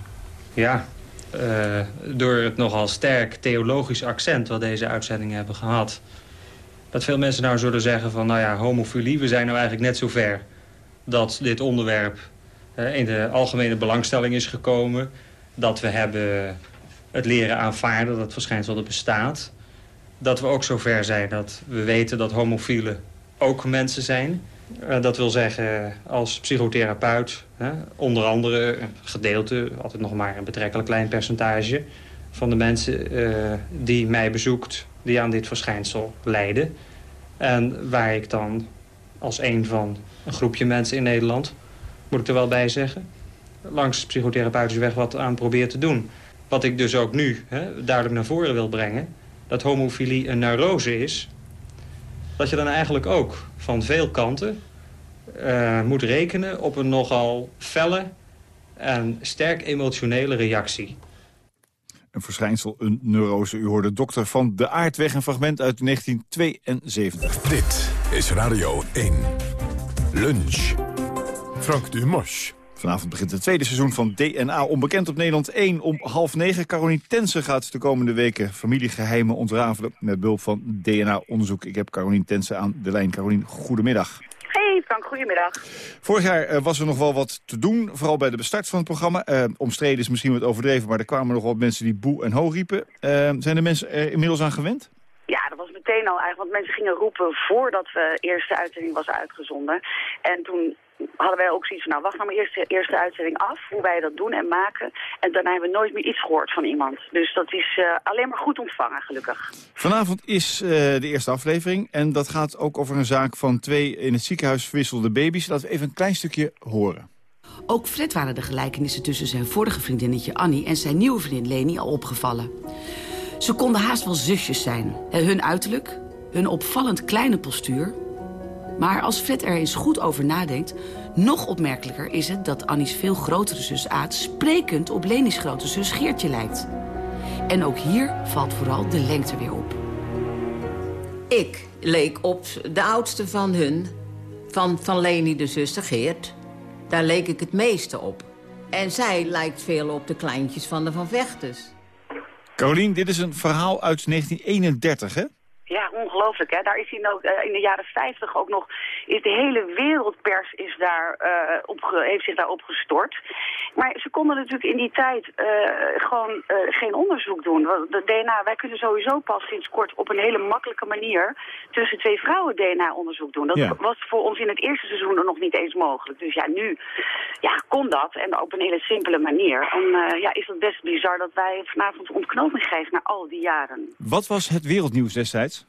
S26: Ja, eh, door het nogal sterk theologisch accent wat deze uitzendingen hebben gehad. Dat veel mensen nou zullen zeggen van, nou ja, homofilie, we zijn nou eigenlijk net zo ver dat dit onderwerp in de algemene belangstelling is gekomen. Dat we hebben het leren aanvaarden dat het verschijnsel er bestaat. Dat we ook zover zijn dat we weten dat homofielen ook mensen zijn. Eh, dat wil zeggen, als psychotherapeut, onder andere een gedeelte, altijd nog maar een betrekkelijk klein percentage van de mensen eh, die mij bezoekt, die aan dit verschijnsel lijden. En waar ik dan als een van een groepje mensen in Nederland, moet ik er wel bij zeggen, langs psychotherapeutische weg wat aan probeer te doen. Wat ik dus ook nu hè, duidelijk naar voren wil brengen, dat homofilie een neurose is, dat je dan eigenlijk ook van veel kanten uh, moet rekenen op een nogal felle en sterk emotionele reactie.
S15: een verschijnsel, een neurose. U hoorde dokter van de Aardweg, een fragment uit 1972.
S1: Dit is Radio 1. Lunch. Frank Dumosch.
S15: Vanavond begint het tweede seizoen van DNA Onbekend op Nederland 1 om half negen. Caroline Tensen gaat de komende weken familiegeheimen ontrafelen met behulp van DNA-onderzoek. Ik heb Caroline Tensen aan de lijn. Caroline, goedemiddag.
S27: Hey Frank, goedemiddag.
S15: Vorig jaar uh, was er nog wel wat te doen, vooral bij de bestart van het programma. Uh, omstreden is misschien wat overdreven, maar er kwamen nog wat mensen die boe en ho riepen. Uh, zijn de mensen er inmiddels aan gewend?
S27: Ja, dat was meteen al eigenlijk, want mensen gingen roepen voordat de eerste uitzending was uitgezonden. En toen hadden wij ook zoiets van, nou wacht nou maar eerst de eerste uitzending af, hoe wij dat doen en maken. En daarna hebben we nooit meer iets gehoord van iemand. Dus dat is uh, alleen maar goed ontvangen, gelukkig.
S15: Vanavond is uh, de eerste aflevering en dat gaat ook over een zaak van twee in het ziekenhuis verwisselde baby's. Laten we even een klein stukje horen.
S28: Ook Fred waren de gelijkenissen tussen zijn vorige vriendinnetje Annie en zijn nieuwe vriendin Leni al opgevallen. Ze konden haast wel zusjes zijn. Hun uiterlijk, hun opvallend kleine postuur... Maar als Fred er eens goed over nadenkt... nog opmerkelijker is het dat Annie's veel grotere zus Aad... sprekend op Leni's grote zus Geertje lijkt. En ook hier valt vooral de lengte weer op.
S29: Ik leek op de oudste van hun. Van, van Leni de zuster Geert. Daar leek ik het meeste op. En zij lijkt veel op de kleintjes van de Van Vechters.
S15: Carolien, dit is een verhaal uit 1931, hè?
S27: Ja, ongelooflijk. Hè? Daar is hij ook, uh, in de jaren 50 ook nog... Is de hele wereldpers is daar, uh, op, heeft zich daarop gestort. Maar ze konden natuurlijk in die tijd uh, gewoon geen onderzoek doen. De DNA, wij kunnen sowieso pas sinds kort op een hele makkelijke manier... tussen twee vrouwen DNA-onderzoek doen. Dat
S15: Ja.
S27: was voor ons in het eerste seizoen er nog niet eens mogelijk. Dus ja, nu ja, kon dat. En op een hele simpele manier. En ja, is het best bizar dat wij vanavond ontknoping geven na al die jaren.
S15: Wat was het wereldnieuws destijds?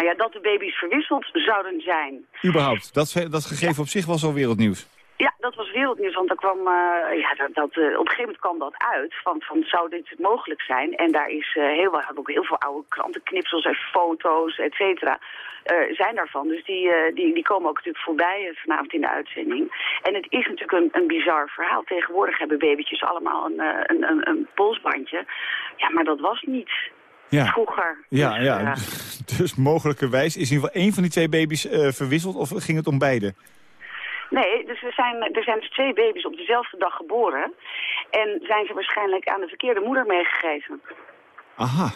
S27: Nou ja, dat de baby's verwisseld zouden zijn.
S15: Überhaupt. Dat, dat gegeven op zich was al wereldnieuws.
S27: Ja, dat was wereldnieuws, want er kwam, uh, ja, dat, dat, uh, op een gegeven moment kwam dat uit, van, van zou dit mogelijk zijn? En daar is uh, heel, we ook heel veel oude krantenknipsels en foto's, et cetera, zijn daarvan. Dus die, die, die komen ook natuurlijk voorbij vanavond in de uitzending. En het is natuurlijk een, een bizar verhaal. Tegenwoordig hebben babytjes allemaal een, een, een, een polsbandje. Ja, maar dat was niet
S15: ja.
S27: vroeger.
S15: Ja,
S27: dus,
S15: ja. dus mogelijkerwijs is in ieder geval één van die twee baby's verwisseld of ging het om beide?
S27: Nee, dus er zijn, er zijn dus twee baby's op dezelfde dag geboren. En zijn ze waarschijnlijk aan de verkeerde moeder meegegeven.
S15: Aha.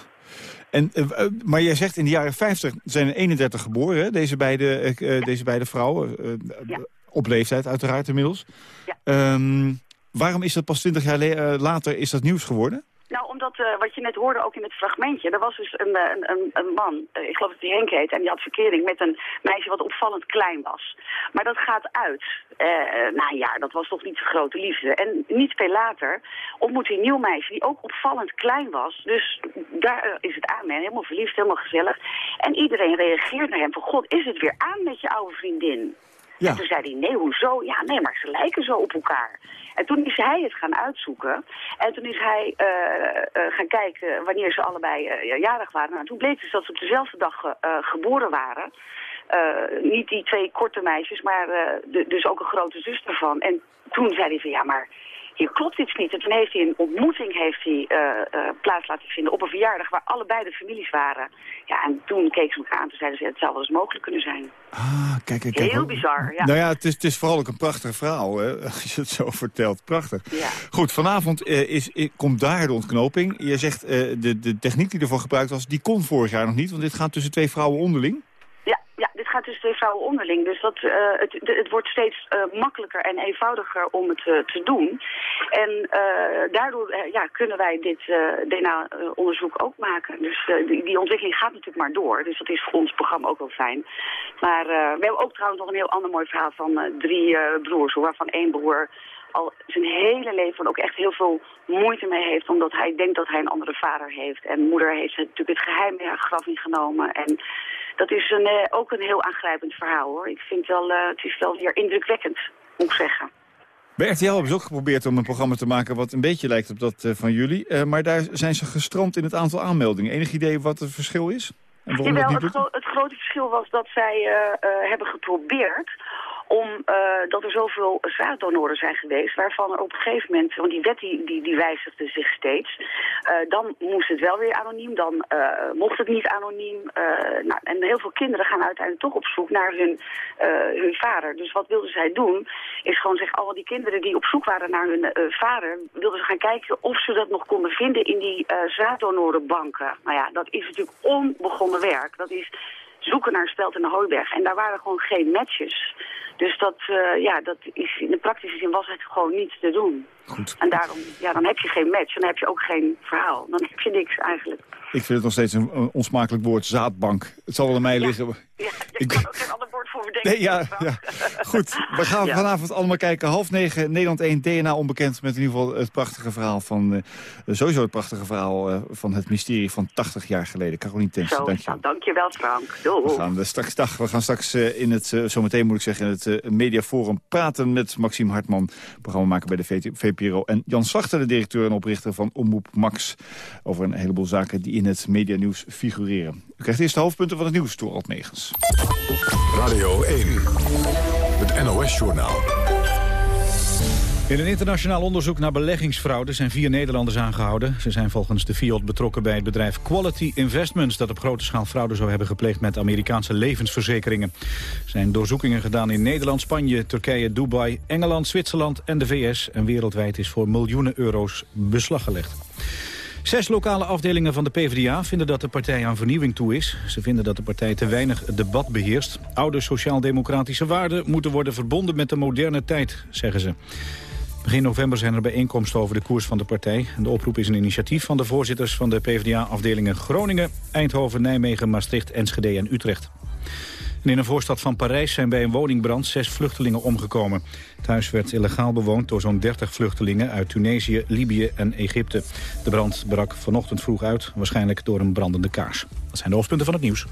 S15: En, uh, maar jij zegt in de jaren 50 zijn er 31 geboren, hè? Deze, beide, uh, deze beide vrouwen. Uh, ja. Op leeftijd uiteraard inmiddels.
S27: Ja.
S15: Um, waarom is dat pas 20 jaar later is dat nieuws geworden?
S27: Nou, omdat uh, wat je net hoorde ook in het fragmentje, er was dus een, een, een, een man, uh, ik geloof dat hij Henk heet, en die had verkering met een meisje wat opvallend klein was. Maar dat gaat uit. Uh, een jaar, dat was toch niet de grote liefde. En niet veel later ontmoet hij een nieuw meisje die ook opvallend klein was. Dus daar is het aan, helemaal verliefd, helemaal gezellig. En iedereen reageert naar hem van, god, is het weer aan met je oude vriendin?
S15: Ja.
S27: En toen zei hij, nee, hoezo? Ja, nee, maar ze lijken zo op elkaar. En toen is hij het gaan uitzoeken. En toen is hij uh, uh, gaan kijken wanneer ze allebei uh, jarig waren. Nou, toen bleek dus dat ze op dezelfde dag geboren waren. niet die twee korte meisjes, maar de, dus ook een grote zus ervan. En toen zei hij van, ja, maar hier klopt iets niet. En toen heeft hij een ontmoeting heeft hij, plaats laten vinden op een verjaardag waar allebei de families waren. Ja, en toen keek ze elkaar aan en zeiden ze, het zou wel eens mogelijk kunnen zijn.
S15: Ah, kijk, kijk, kijk.
S27: Heel bizar, ja.
S15: Nou ja, het is, het is vooral ook een prachtig verhaal, hè, als je het zo vertelt. Prachtig.
S27: Ja.
S15: Goed, vanavond uh, is, komt daar de ontknoping. Je zegt, uh, de, de techniek die ervoor gebruikt was, die kon vorig jaar nog niet. Want dit gaat tussen twee vrouwen onderling.
S27: Gaat tussen twee vrouwen onderling. Dus dat, uh, het, het wordt steeds makkelijker en eenvoudiger om het te doen. En daardoor ja, kunnen wij dit DNA-onderzoek ook maken. Dus die, die ontwikkeling gaat natuurlijk maar door. Dus dat is voor ons programma ook wel fijn. Maar we hebben ook trouwens nog een heel ander mooi verhaal van drie broers. Waarvan één broer al zijn hele leven ook echt heel veel moeite mee heeft... omdat hij denkt dat hij een andere vader heeft. En moeder heeft natuurlijk het geheim mee haar graf ingenomen. En dat is een, uh, ook een heel aangrijpend verhaal, hoor. Ik vind wel, uh, het is wel weer indrukwekkend, moet ik zeggen.
S15: Bij RTL hebben ze ook geprobeerd om een programma te maken... wat een beetje lijkt op dat uh, van jullie. Maar daar zijn ze gestrand in het aantal aanmeldingen. Enig idee wat het verschil is? En
S27: Jawel, het, gro het, grote verschil was dat zij hebben geprobeerd omdat er zoveel zaaddonoren zijn geweest, waarvan er op een gegeven moment, want die wet die, die, wijzigde zich steeds, dan moest het wel weer anoniem, dan mocht het niet anoniem. nou, en heel veel kinderen gaan uiteindelijk toch op zoek naar hun, hun vader. Dus wat wilden zij doen, is gewoon zeggen, al die kinderen die op zoek waren naar hun vader, wilden ze gaan kijken of ze dat nog konden vinden in die zaaddonorenbanken. Nou ja, dat is natuurlijk onbegonnen werk. Dat is zoeken naar Speld en de Hooiberg. En daar waren gewoon geen matches. Dus dat, uh, ja, dat is, in de praktische zin was het gewoon niet te doen.
S15: Goed.
S27: En daarom, ja, dan heb je geen match en dan heb je ook geen verhaal. Dan heb je niks eigenlijk.
S15: Ik vind het nog steeds een, onsmakelijk woord, zaadbank. Het zal wel aan mij liggen.
S27: Ja, ik kan ook geen ander woord voor bedenken.
S15: Nee, ja, ja. Goed, we gaan vanavond allemaal kijken. Half negen, Nederland 1, DNA onbekend. Met in ieder geval het prachtige verhaal van... Uh, sowieso het prachtige verhaal uh, van het mysterie van 80 jaar geleden. Carolien Tensen, dank je wel.
S27: Dank je wel, Frank.
S15: We gaan straks, dag, we gaan straks in het, zometeen moet ik zeggen... in het mediaforum praten met Maxime Hartman. Programma maken bij de VPRO. En Jan Slachter, de directeur en oprichter van Omroep Max. Over een heleboel zaken die in het medianieuws figureren. U krijgt eerst de hoofdpunten van het nieuws door Altmegens.
S1: Radio 1, het NOS-journaal.
S2: In een internationaal onderzoek naar beleggingsfraude zijn vier Nederlanders aangehouden. Ze zijn volgens de FIOD betrokken bij het bedrijf Quality Investments... dat op grote schaal fraude zou hebben gepleegd met Amerikaanse levensverzekeringen. Er zijn doorzoekingen gedaan in Nederland, Spanje, Turkije, Dubai, Engeland, Zwitserland en de VS. En wereldwijd is voor miljoenen euro's beslag gelegd. Zes lokale afdelingen van de PvdA vinden dat de partij aan vernieuwing toe is. Ze vinden dat de partij te weinig debat beheerst. Oude sociaal-democratische waarden moeten worden verbonden met de moderne tijd, zeggen ze. Begin november zijn er bijeenkomsten over de koers van de partij. De oproep is een initiatief van de voorzitters van de PvdA-afdelingen Groningen, Eindhoven, Nijmegen, Maastricht, Enschede en Utrecht. In een voorstad van Parijs zijn bij een woningbrand zes vluchtelingen omgekomen. Het huis werd illegaal bewoond door zo'n 30 vluchtelingen uit Tunesië, Libië en Egypte. De brand brak vanochtend vroeg uit, waarschijnlijk door een brandende kaars. Dat zijn de hoofdpunten van het nieuws.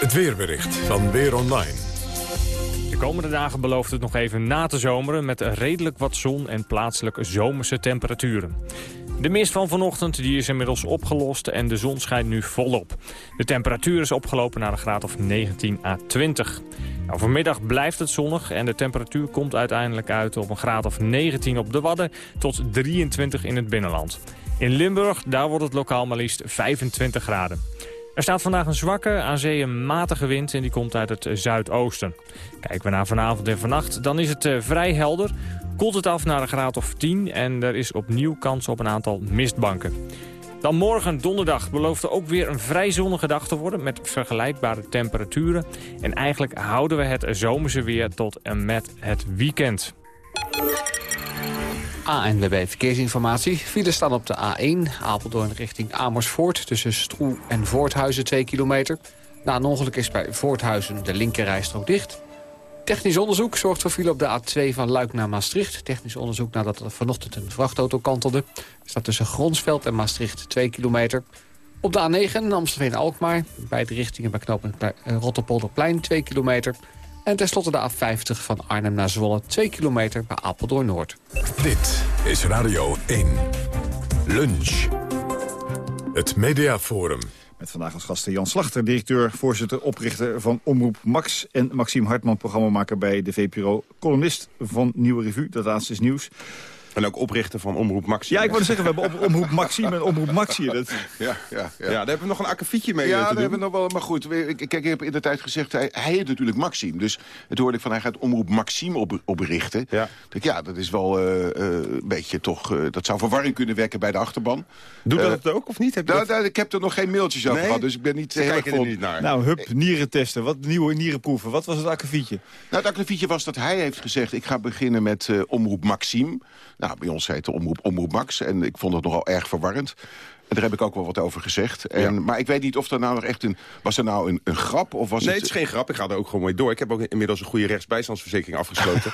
S1: Het weerbericht van Weer Online.
S30: De komende dagen belooft het nog even na te zomeren... met redelijk wat zon en plaatselijk zomerse temperaturen. De mist van vanochtend die is inmiddels opgelost en de zon schijnt nu volop. De temperatuur is opgelopen naar een graad of 19 à 20. Nou, vanmiddag blijft het zonnig en de temperatuur komt uiteindelijk uit op een graad of 19 op de Wadden tot 23 in het binnenland. In Limburg, daar wordt het lokaal maar liefst 25 graden. Er staat vandaag een zwakke, aan zee een matige wind en die komt uit het zuidoosten. Kijken we naar vanavond en vannacht, dan is het uh, vrij helder. Koelt het af naar een graad of 10 en er is opnieuw kans op een aantal mistbanken. Dan morgen, donderdag, belooft ook weer een vrij zonnige dag te worden... met vergelijkbare temperaturen. En eigenlijk houden we het zomerse weer tot en met het weekend.
S11: ANWB Verkeersinformatie. Files staan op de A1, Apeldoorn richting Amersfoort... tussen Stroe en Voorthuizen 2 kilometer. Na een ongeluk is bij Voorthuizen de linkerrijstrook dicht. Technisch onderzoek zorgt voor file op de A2 van Luik naar Maastricht. Technisch onderzoek nadat er vanochtend een vrachtauto kantelde. Staat tussen Gronsveld en Maastricht 2 kilometer. Op de A9 Amstelveen-Alkmaar. Beide richtingen bij knooppunt eh, Rotterpolderplein 2 kilometer. En tenslotte de A50 van Arnhem naar Zwolle 2 kilometer bij Apeldoorn-Noord.
S1: Dit is Radio 1. Lunch. Het Mediaforum.
S15: Met vandaag als gasten Jan Slachter, directeur, voorzitter, oprichter van Omroep Max... en Maxime Hartman, programmamaker bij de VPRO, columnist van Nieuwe Revue, dat laatste is nieuws...
S31: En ook oprichter van Omroep Maxime.
S15: Ja, ik wilde zeggen, we hebben Omroep Maxime en Omroep Maxie. Dat...
S31: Ja, ja, ja. ja, daar hebben we nog een akkefietje mee Ja, daar hebben we nog wel, maar goed. Kijk, ik heb in de tijd gezegd, hij, hij heet natuurlijk Maxime. Dus het hoorde ik van, hij gaat Omroep Maxime op, oprichten. Ja. Ik, ja, dat is wel uh, een beetje toch... Uh, dat zou verwarring kunnen wekken bij de achterban. Doet dat het ook, of niet? Heb nou, dat... Ik heb er nog geen mailtjes over gehad, dus ik ben niet Ze heel er niet naar.
S15: Nou, hup, nieren testen. Wat nieuwe nierenproeven. Wat was het akkefietje?
S31: Nou, het akkefietje was dat hij heeft gezegd... ik ga beginnen met uh, Omroep Maxime. Nou, bij ons heet de Omroep, Omroep Max. En ik vond het nogal erg verwarrend. En daar heb ik ook wel wat over gezegd. En, ja. Maar ik weet niet of er nou nog echt een... Was er nou een, een grap? Of was nee, het... het is geen grap. Ik ga er ook gewoon mee door. Ik heb ook inmiddels een goede rechtsbijstandsverzekering afgesloten.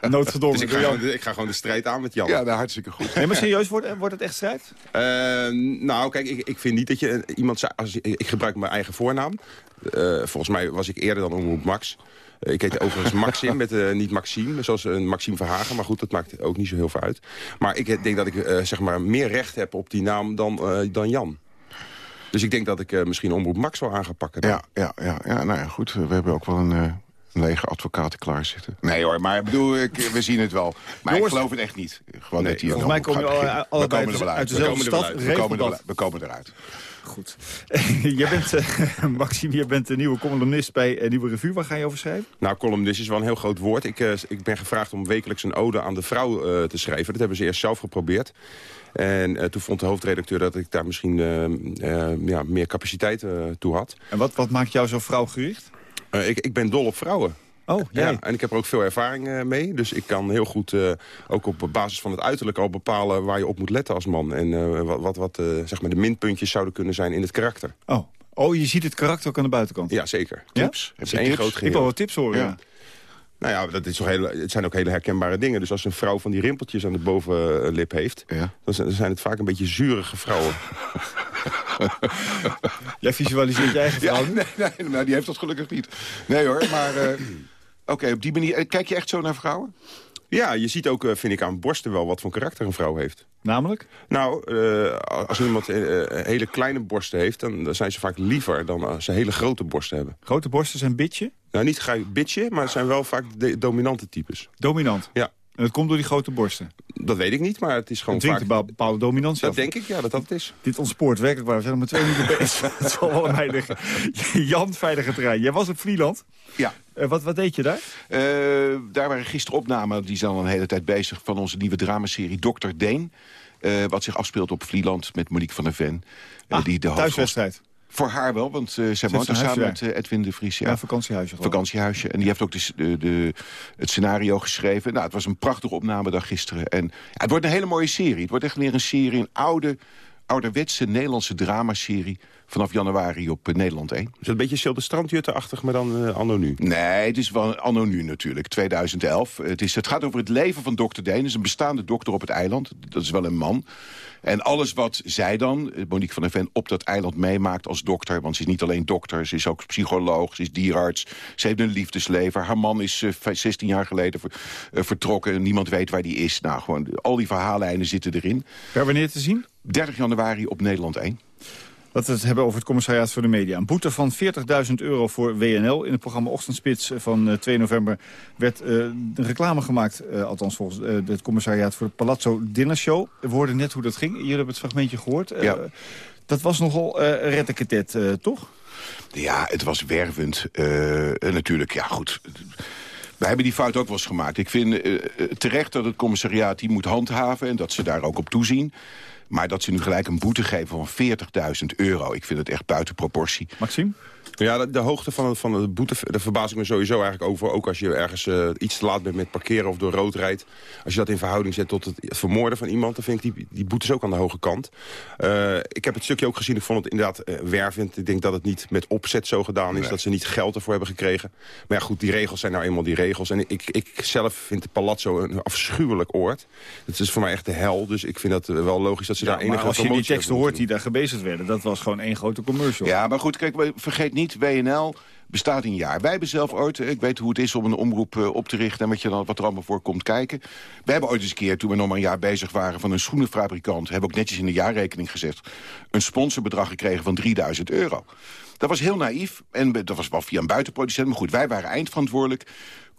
S15: Noodgedwongen.
S31: dus ik ga, gewoon, ik ga, gewoon de strijd aan met Jan. Ja, nou, hartstikke goed.
S15: Nee, maar serieus, wordt, wordt het echt strijd?
S31: Uh, nou, kijk, ik, ik vind niet dat je iemand... Als, ik gebruik mijn eigen voornaam. Uh, volgens mij was ik eerder dan Omroep Max. Ik heet overigens Maxim, met, uh, niet Maxime, zoals een Maxime Verhagen. Maar goed, dat maakt ook niet zo heel veel uit. Maar ik denk dat ik uh, zeg maar meer recht heb op die naam dan, uh, dan Jan. Dus ik denk dat ik misschien Omroep Max wel aan ga pakken. Dan. Ja, ja, ja, ja, nou ja, goed. We hebben ook wel een Negen advocaten klaarzitten. Nee hoor, maar ik bedoel, ik, we zien het wel. Maar ik geloof het echt niet. Gewoon
S15: Nee,
S31: dat hier
S15: volgens mij komen alle- allebei uit- uit dezelfde stad.
S31: Er, we komen eruit.
S15: Goed. jij bent, eh, Maxime, jij bent de nieuwe columnist bij eh, Nieuwe Revue. Waar ga je over schrijven?
S32: Nou, columnist is wel een heel groot woord. Ik, eh, ik ben gevraagd om wekelijks een ode aan de vrouw te schrijven. Dat hebben ze eerst zelf geprobeerd. En toen vond de hoofdredacteur dat ik daar misschien eh, eh, ja, meer capaciteit toe had.
S15: En wat, wat maakt jou zo vrouwgericht?
S32: Ik, ik ben dol op vrouwen.
S15: Oh, jij?
S32: Ja, en ik heb er ook veel ervaring eh, mee. Dus ik kan heel goed, eh, ook op basis van het uiterlijk... al bepalen waar je op moet letten als man. En eh, wat, wat, wat zeg maar de minpuntjes zouden kunnen zijn in het karakter.
S15: Oh. oh, je ziet het karakter ook aan de buitenkant?
S32: Ja, zeker.
S15: Ja?
S32: Tips. Is
S15: Heb je
S32: één groot
S15: Ik wil wel tips horen, ja.
S32: Nou ja, dat is toch hele, het zijn ook hele herkenbare dingen. Dus als een vrouw van die rimpeltjes aan de bovenlip heeft... dan zijn- dan zijn het vaak een beetje zurige vrouwen.
S15: Jij visualiseert je eigen
S31: Ja,
S15: vrouw?
S31: nee, nee, nou, die heeft dat gelukkig niet. Nee hoor, maar... Oké, op die manier... eh, Kijk je echt zo naar vrouwen?
S32: Ja, je ziet ook, eh, vind ik, aan borsten wel wat voor karakter een vrouw heeft.
S15: Namelijk?
S32: Nou, eh, als iemand eh, hele kleine borsten heeft... Dan, dan zijn ze vaak liever dan als ze hele grote borsten hebben.
S15: Grote borsten zijn bitje?
S32: Nou, niet bitje, maar het zijn wel vaak de dominante types.
S15: Dominant?
S32: Ja.
S15: En dat komt door die grote borsten?
S32: Dat weet ik niet, maar het is gewoon
S15: Het
S32: vaak...
S15: een bepaal- bepaalde dominantie
S32: Dat
S15: af.
S32: denk ik, ja, dat dat het is.
S15: Dit ontspoort werkelijk waar. We zijn nog maar twee minuten bezig. Het zal wel mij liggen. Jan, veilige terrein. Jij was op Vlieland.
S31: Ja.
S15: Eh, wat, wat deed je daar?
S31: Eh, daar waren gisteren opnamen, die zijn al een hele tijd bezig... van onze nieuwe dramaserie Dr. Deen. eh, wat zich afspeelt op Vlieland met Monique van der Ven.
S15: Ah,
S31: die de hoofdrol-
S15: thuiswedstrijd.
S31: Voor haar wel, want eh, zij woont samen met eh, Edwin de Vries. Ja,
S15: Ja, vakantiehuisje.
S31: vakantiehuisje. En die heeft ook de, de, de- het scenario geschreven. Nou, het was een prachtige opnamedag gisteren. En ja, het wordt een hele mooie serie. Het wordt echt weer een serie, een oude, ouderwetse Nederlandse dramaserie... vanaf januari op eh, Nederland 1.
S32: Is het een beetje Silde Strandjutte-achtig, maar dan eh anno nu?
S31: Nee, het is wel anno nu natuurlijk, 2011. Het, is, het gaat over het leven van dokter Deen. Het is een bestaande dokter op het eiland. Dat is wel een man. En alles wat zij dan, eh, Monique van der Ven, op dat eiland meemaakt als dokter... want ze is niet alleen dokter, ze is ook psycholoog, ze is dierarts... ze heeft een liefdesleven. Haar man is eh, vijf- 16 jaar geleden ver- eh, vertrokken... en niemand weet waar die is. Nou, gewoon, al die verhaallijnen zitten erin.
S15: Per wanneer te zien?
S31: 30 januari op Nederland 1.
S15: Dat we het hebben over het commissariaat voor de media. Een boete van 40.000 euro voor WNL. In het programma Ochtendspits van eh, 2 november werd eh, een reclame gemaakt. eh, althans volgens eh, het commissariaat voor de Palazzo Dinner Show. We hoorden net hoe dat ging. Jullie hebben het fragmentje gehoord. Eh,
S31: Ja.
S15: Dat was nogal uh, retteketet, eh, toch?
S31: Ja, het was wervend. Eh, en natuurlijk, ja goed... Wij hebben die fout ook wel eens gemaakt. Ik vind eh, terecht dat het commissariaat die moet handhaven... en dat ze daar ook op toezien. Maar dat ze nu gelijk een boete geven van 40.000 euro... ik vind het echt buiten proportie.
S15: Maxime?
S32: Ja, de, de hoogte van, van de boete, daar verbaas ik me sowieso eigenlijk over. Ook als je ergens uh, iets te laat bent met parkeren of door rood rijdt. Als je dat in verhouding zet tot het, het vermoorden van iemand... dan vind ik die, die boetes ook aan de hoge kant. Uh, ik heb het stukje ook gezien. Ik vond het inderdaad uh, wervend. Ik denk dat het niet met opzet zo gedaan is. Nee. Dat ze niet geld ervoor hebben gekregen. Maar ja, goed, die regels zijn nou eenmaal die regels. En ik, ik zelf vind de Palazzo een afschuwelijk oord. Het is voor mij echt de hel. Dus ik vind dat wel logisch dat ze
S15: ja,
S32: daar enige
S15: maar als je die teksten hoort die daar gebezigd werden... dat was gewoon één grote commercial.
S31: Ja, maar goed, kijk, vergeet niet, WNL bestaat een jaar. Wij hebben zelf ooit, ik weet hoe het is om een omroep uh, op te richten... en wat, je dan, wat er allemaal voor komt kijken. We hebben ooit eens een keer, toen we nog maar een jaar bezig waren... van een schoenenfabrikant, hebben ook netjes in de jaarrekening gezet... een sponsorbedrag gekregen van 3000 euro. Dat was heel naïef en dat was wel via een buitenproducent. Maar goed, wij waren eindverantwoordelijk.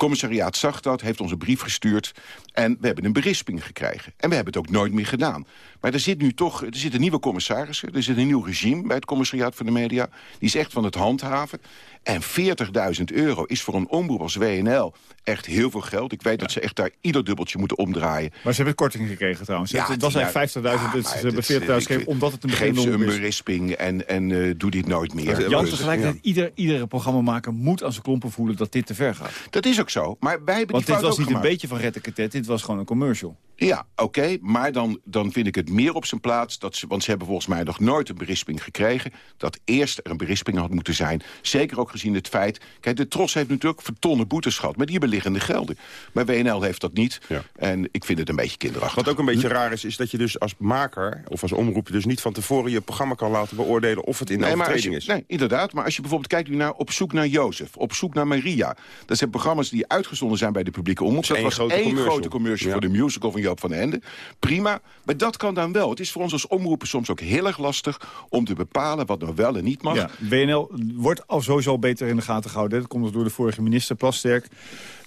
S31: Commissariaat zag dat, heeft ons een brief gestuurd... en we hebben een berisping gekregen. En we hebben het ook nooit meer gedaan. Maar er zit nu toch, er zit een nieuwe commissaris... er zit een nieuw regime bij het commissariaat van de media. Die is echt van het handhaven. En 40.000 euro is voor een omroep als WNL echt heel veel geld. Ik weet ja. dat ze echt daar ieder dubbeltje moeten omdraaien.
S15: Maar ze hebben korting gekregen trouwens. Ja, het was eigenlijk 50.000, ja, dus ze hebben 40.000 gegeven omdat het een
S31: Geef ze een berisping en, en uh, doe dit nooit meer.
S15: Jan, tegelijkertijd, ja. ieder, iedere programmamaker moet aan zijn klompen voelen dat dit te ver gaat.
S31: Dat is ook zo, maar wij hebben
S15: Want
S31: die
S15: dit was niet
S31: gemaakt.
S15: een beetje van retteketet, dit was gewoon een commercial.
S31: Ja, oké, okay, maar dan, dan vind ik het meer op zijn plaats... Dat ze, want ze hebben volgens mij nog nooit een berisping gekregen... dat eerst er een berisping had moeten zijn. Zeker ook gezien het feit... Kijk, de Tros heeft natuurlijk vertonnen boetes gehad... met hierbeliggende gelden. Maar WNL heeft dat niet. Ja. En ik vind het een beetje kinderachtig.
S32: Wat ook een beetje raar is, is dat je dus als maker... of als omroep dus niet van tevoren je programma kan laten beoordelen... of het in
S31: nee,
S32: overtreding
S31: je,
S32: is.
S31: Nee, inderdaad. Maar als je bijvoorbeeld kijkt nu naar Op zoek naar Jozef... Op zoek naar Maria... dat zijn programma's die uitgezonden zijn bij de publieke omroep. Dat, dat was grote één commercial. grote commercial ja. voor de musical van Joop van den Ende. Prima, maar dat kan dan wel. Het is voor ons als omroepen soms ook heel erg lastig... om te bepalen wat nou wel en niet mag.
S15: Ja, WNL wordt al sowieso beter beter in de gaten gehouden. Dat komt door de vorige minister Plasterk.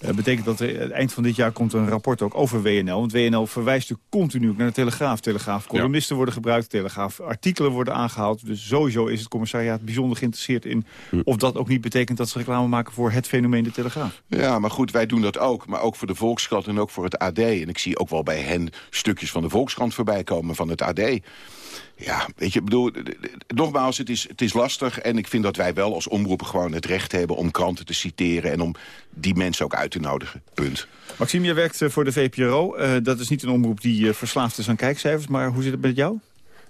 S15: Dat betekent dat er het eind van dit jaar komt een rapport ook over WNL. Want WNL verwijst natuurlijk continu naar de Telegraaf. Telegraaf columnisten worden gebruikt, Telegraaf artikelen worden aangehaald. Dus sowieso is het commissariaat bijzonder geïnteresseerd in... of dat ook niet betekent dat ze reclame maken voor het fenomeen de Telegraaf.
S31: Ja, maar goed, wij doen dat ook. Maar ook voor de Volkskrant en ook voor het AD. En ik zie ook wel bij hen stukjes van de Volkskrant voorbij komen van het AD. Ja, weet je, bedoel, nogmaals, het is, het is lastig. En ik vind dat wij wel als omroepen gewoon het recht hebben... om kranten te citeren en om die mensen ook uit te nodigen. Punt.
S15: Maxime, je werkt eh, voor de VPRO. Uh, dat is niet een omroep die uh, verslaafd is aan kijkcijfers. Maar hoe zit het met jou?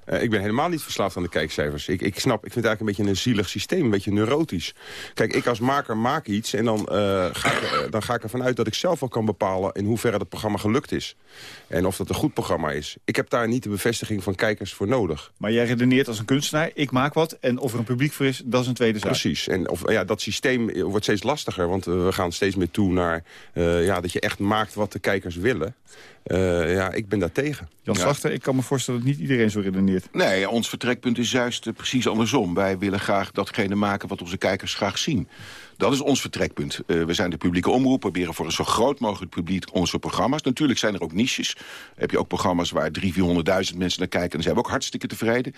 S32: Uh, ik ben helemaal niet verslaafd aan de kijkcijfers. Ik, ik snap, ik vind het eigenlijk een beetje een zielig systeem, een beetje neurotisch. Kijk, ik als maker maak iets en dan, uh, ga, ik, uh, dan ga ik ervan uit dat ik zelf wel kan bepalen in hoeverre het programma gelukt is. En of dat een goed programma is. Ik heb daar niet de bevestiging van kijkers voor nodig.
S15: Maar jij redeneert als een kunstenaar, ik maak wat en of er een publiek voor is, dat is een tweede zaak.
S32: Precies. En of, ja, dat systeem wordt steeds lastiger, want we gaan steeds meer toe naar ja, dat je echt maakt wat de kijkers willen. Ja, ik ben daar tegen.
S15: Jan Slachter, ja. ik kan me voorstellen dat niet iedereen zo redeneert.
S31: Nee, ons vertrekpunt is juist uh, precies andersom. Wij willen graag datgene maken wat onze kijkers graag zien. Dat is ons vertrekpunt. Uh, we zijn de publieke omroep, proberen voor een zo groot mogelijk publiek onze programma's. Natuurlijk zijn er ook niches. heb je ook programma's waar 300.000, 400.000 mensen naar kijken. En dan zijn we ook hartstikke tevreden.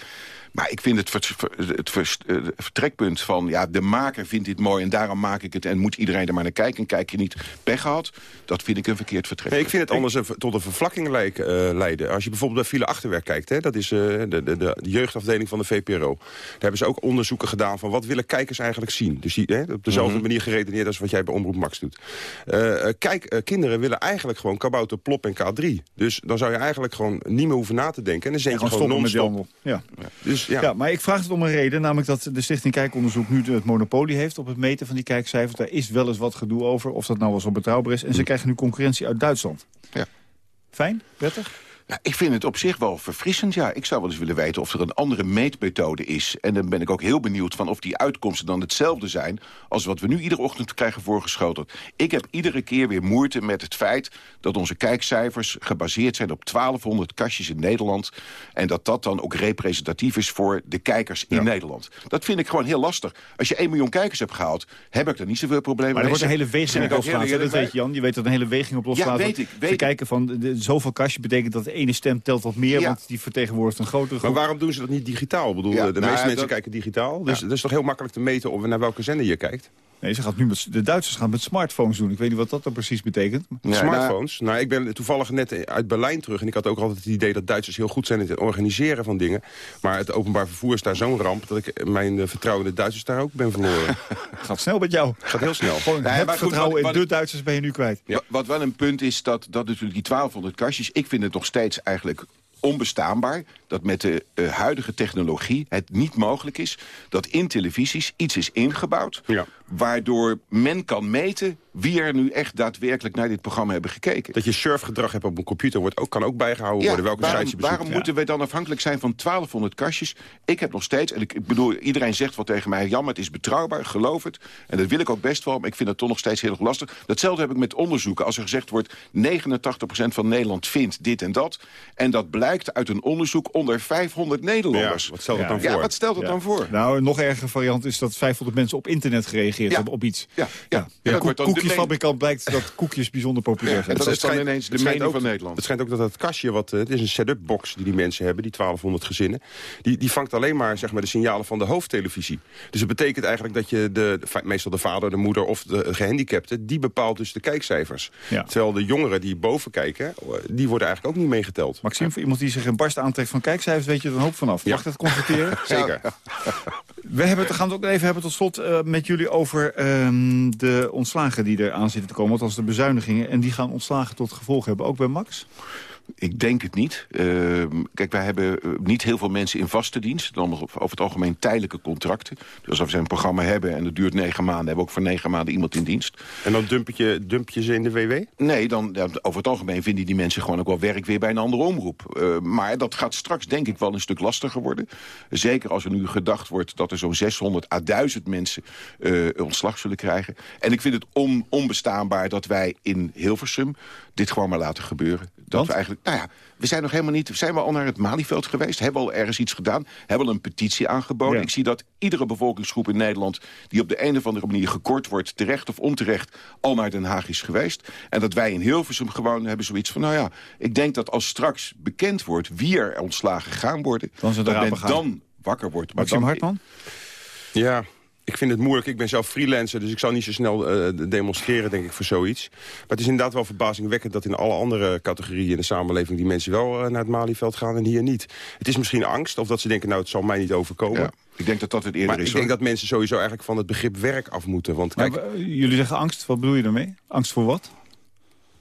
S31: Maar ik vind het, ver, het ver, vertrekpunt van... ja, de maker vindt dit mooi en daarom maak ik het... en moet iedereen er maar naar kijken en kijk je niet pech gehad... dat vind ik een verkeerd vertrekpunt.
S32: Nee, ik vind het anders een, tot een vervlakking lijk, uh, leiden. Als je bijvoorbeeld bij File Achterwerk kijkt... Hè, dat is uh, de, de, de, de, jeugdafdeling van de VPRO. Daar hebben ze ook onderzoeken gedaan van wat willen kijkers eigenlijk zien. Dus die, hè, op dezelfde mm -hmm. manier geredeneerd als wat jij bij Omroep Max doet. Uh, kijk, kinderen willen eigenlijk gewoon kabouter, plop en K3. Dus dan zou je eigenlijk gewoon niet meer hoeven na te denken. En dan zet je gewoon non-stop.
S15: Ja. Dus, ja. ja, maar ik vraag het om een reden. Namelijk dat de Stichting Kijkonderzoek nu het monopolie heeft... op het meten van die kijkcijfers. Daar is wel eens wat gedoe over, of dat nou wel zo betrouwbaar is. En ze krijgen nu concurrentie uit Duitsland.
S31: Ja.
S15: Fijn? Prettig?
S31: Ja, ik vind het op zich wel verfrissend, ja. Ik zou wel eens willen weten of er een andere meetmethode is. En dan ben ik ook heel benieuwd van of die uitkomsten dan hetzelfde zijn... als wat we nu iedere ochtend krijgen voorgeschoteld. Ik heb iedere keer weer moeite met het feit dat onze kijkcijfers gebaseerd zijn... op 1200 kastjes in Nederland. En dat dat dan ook representatief is voor de kijkers in ja. Nederland. Dat vind ik gewoon heel lastig. Als je 1 miljoen kijkers hebt gehaald, heb ik er niet zoveel problemen
S15: mee. Maar er wordt een hele weging op loslaten, dat weet je Jan. Je weet dat een hele weging op loslaten.
S31: Ja, weet ik. Weet
S15: Ze kijken van de, zoveel kastjes betekent dat ene stem telt wat meer, ja. want die vertegenwoordigt een grotere groep.
S32: Maar waarom doen ze dat niet digitaal? Ik bedoel, ja, de nou, meeste mensen dat... kijken digitaal. Dus het is toch heel makkelijk te meten of naar welke zender je kijkt?
S15: Nee, ze gaat nu met, de Duitsers gaan met smartphones doen. Ik weet niet wat dat dan precies betekent.
S32: Ja, smartphones? Nou, ik ben toevallig net uit Berlijn terug... en ik had ook altijd het idee dat Duitsers heel goed zijn in het organiseren van dingen. Maar het openbaar vervoer is daar zo'n ramp... dat ik mijn vertrouwen in de Duitsers daar ook ben verloren.
S15: gaat snel met jou.
S32: Gaat heel snel.
S15: Gewoon nee, het vertrouwen goed, wat, in de Duitsers ben je nu kwijt.
S31: Ja. Wat wel een punt is, dat, dat natuurlijk die 1200 kastjes... ik vind het nog steeds eigenlijk onbestaanbaar dat met de uh, huidige technologie het niet mogelijk is... dat in televisies iets is ingebouwd... Ja. Waardoor men kan meten wie er nu echt daadwerkelijk naar dit programma hebben gekeken.
S32: Dat je surfgedrag hebt op een computer wordt ook, kan ook bijgehouden
S31: ja,
S32: worden. Welke
S31: waarom,
S32: sites je bezoekt.
S31: Waarom moeten we dan afhankelijk zijn van 1200 kastjes? Ik heb nog steeds, en ik, ik bedoel, iedereen zegt wel tegen mij... jammer, het is betrouwbaar, geloof het. En dat wil ik ook best wel, maar ik vind het toch nog steeds heel erg lastig. Datzelfde heb ik met onderzoeken. Als er gezegd wordt, 89% van Nederland vindt dit en dat... en dat blijkt uit een onderzoek onder 500 Nederlanders.
S32: Ja, wat stelt het dan
S31: ja,
S32: voor?
S31: wat stelt
S32: ja.
S31: dan voor?
S15: Nou, een nog erger variant is dat 500 mensen op internet gereageerd hebben op iets.
S31: Ja, ja.
S15: ja. ja. koekjesfabrikant blijkt dat koekjes bijzonder populair zijn.
S31: En dat is dan ineens de mening van Nederland.
S32: Het schijnt ook dat dat kastje, wat, het is een set-up box die die mensen hebben, die 1200 gezinnen, die, die vangt alleen maar, zeg maar de signalen van de hoofdtelevisie. Dus het betekent eigenlijk dat je de, meestal de vader, de moeder of de gehandicapte, die bepaalt dus de kijkcijfers. Ja. Terwijl de jongeren die boven kijken, die worden eigenlijk ook niet meegeteld.
S15: Maxime, voor iemand die zich een barst aantrekt van kijkcijfers, weet je er een hoop vanaf. Mag ik dat constateren?
S32: Zeker.
S15: We hebben het, gaan het ook even hebben tot slot uh, met jullie over um, de ontslagen die er aan zitten te komen. Althans de bezuinigingen. En die gaan ontslagen tot gevolg hebben. Ook bij Max?
S31: Ik denk het niet. Uh, kijk, wij hebben niet heel veel mensen in vaste dienst. Dan over het algemeen tijdelijke contracten. Dus als we een programma hebben en het duurt negen maanden... hebben we ook voor negen maanden iemand in dienst.
S32: En dan dump je, dump je ze in de WW?
S31: Nee, dan, ja, over het algemeen vinden die mensen gewoon ook wel werk weer bij een andere omroep. Uh, maar dat gaat straks denk ik wel een stuk lastiger worden. Zeker als er nu gedacht wordt dat er zo'n 600 à 1000 mensen uh, ontslag zullen krijgen. En ik vind het on, onbestaanbaar dat wij in Hilversum dit gewoon maar laten gebeuren. Dat we eigenlijk, nou ja, we zijn nog helemaal niet... Zijn we al naar het Malieveld geweest? Hebben we al ergens iets gedaan? Hebben we al een petitie aangeboden? Ik zie dat iedere bevolkingsgroep in Nederland... die op de een of andere manier gekort wordt... terecht of onterecht, al naar Den Haag is geweest. En dat wij in Hilversum gewoon hebben zoiets van... nou ja, ik denk dat als straks bekend wordt... wie er ontslagen gaan worden...
S15: Dan,
S31: dat men dan wakker wordt.
S15: Maar Maxime Hartman?
S32: Ja, ik vind het moeilijk. Ik ben zelf freelancer, dus ik zal niet zo snel uh, demonstreren, denk ik, voor zoiets. Maar het is inderdaad wel verbazingwekkend dat in alle andere categorieën in de samenleving die mensen wel uh, naar het Malieveld gaan en hier niet. Het is misschien angst, of dat ze denken, nou, het zal mij niet overkomen. Ja.
S31: Ik denk dat dat het eerder
S32: maar
S31: is.
S32: ik denk dat mensen sowieso eigenlijk van het begrip werk af moeten. Want kijk,
S15: jullie zeggen angst, wat bedoel je daarmee? Angst voor wat?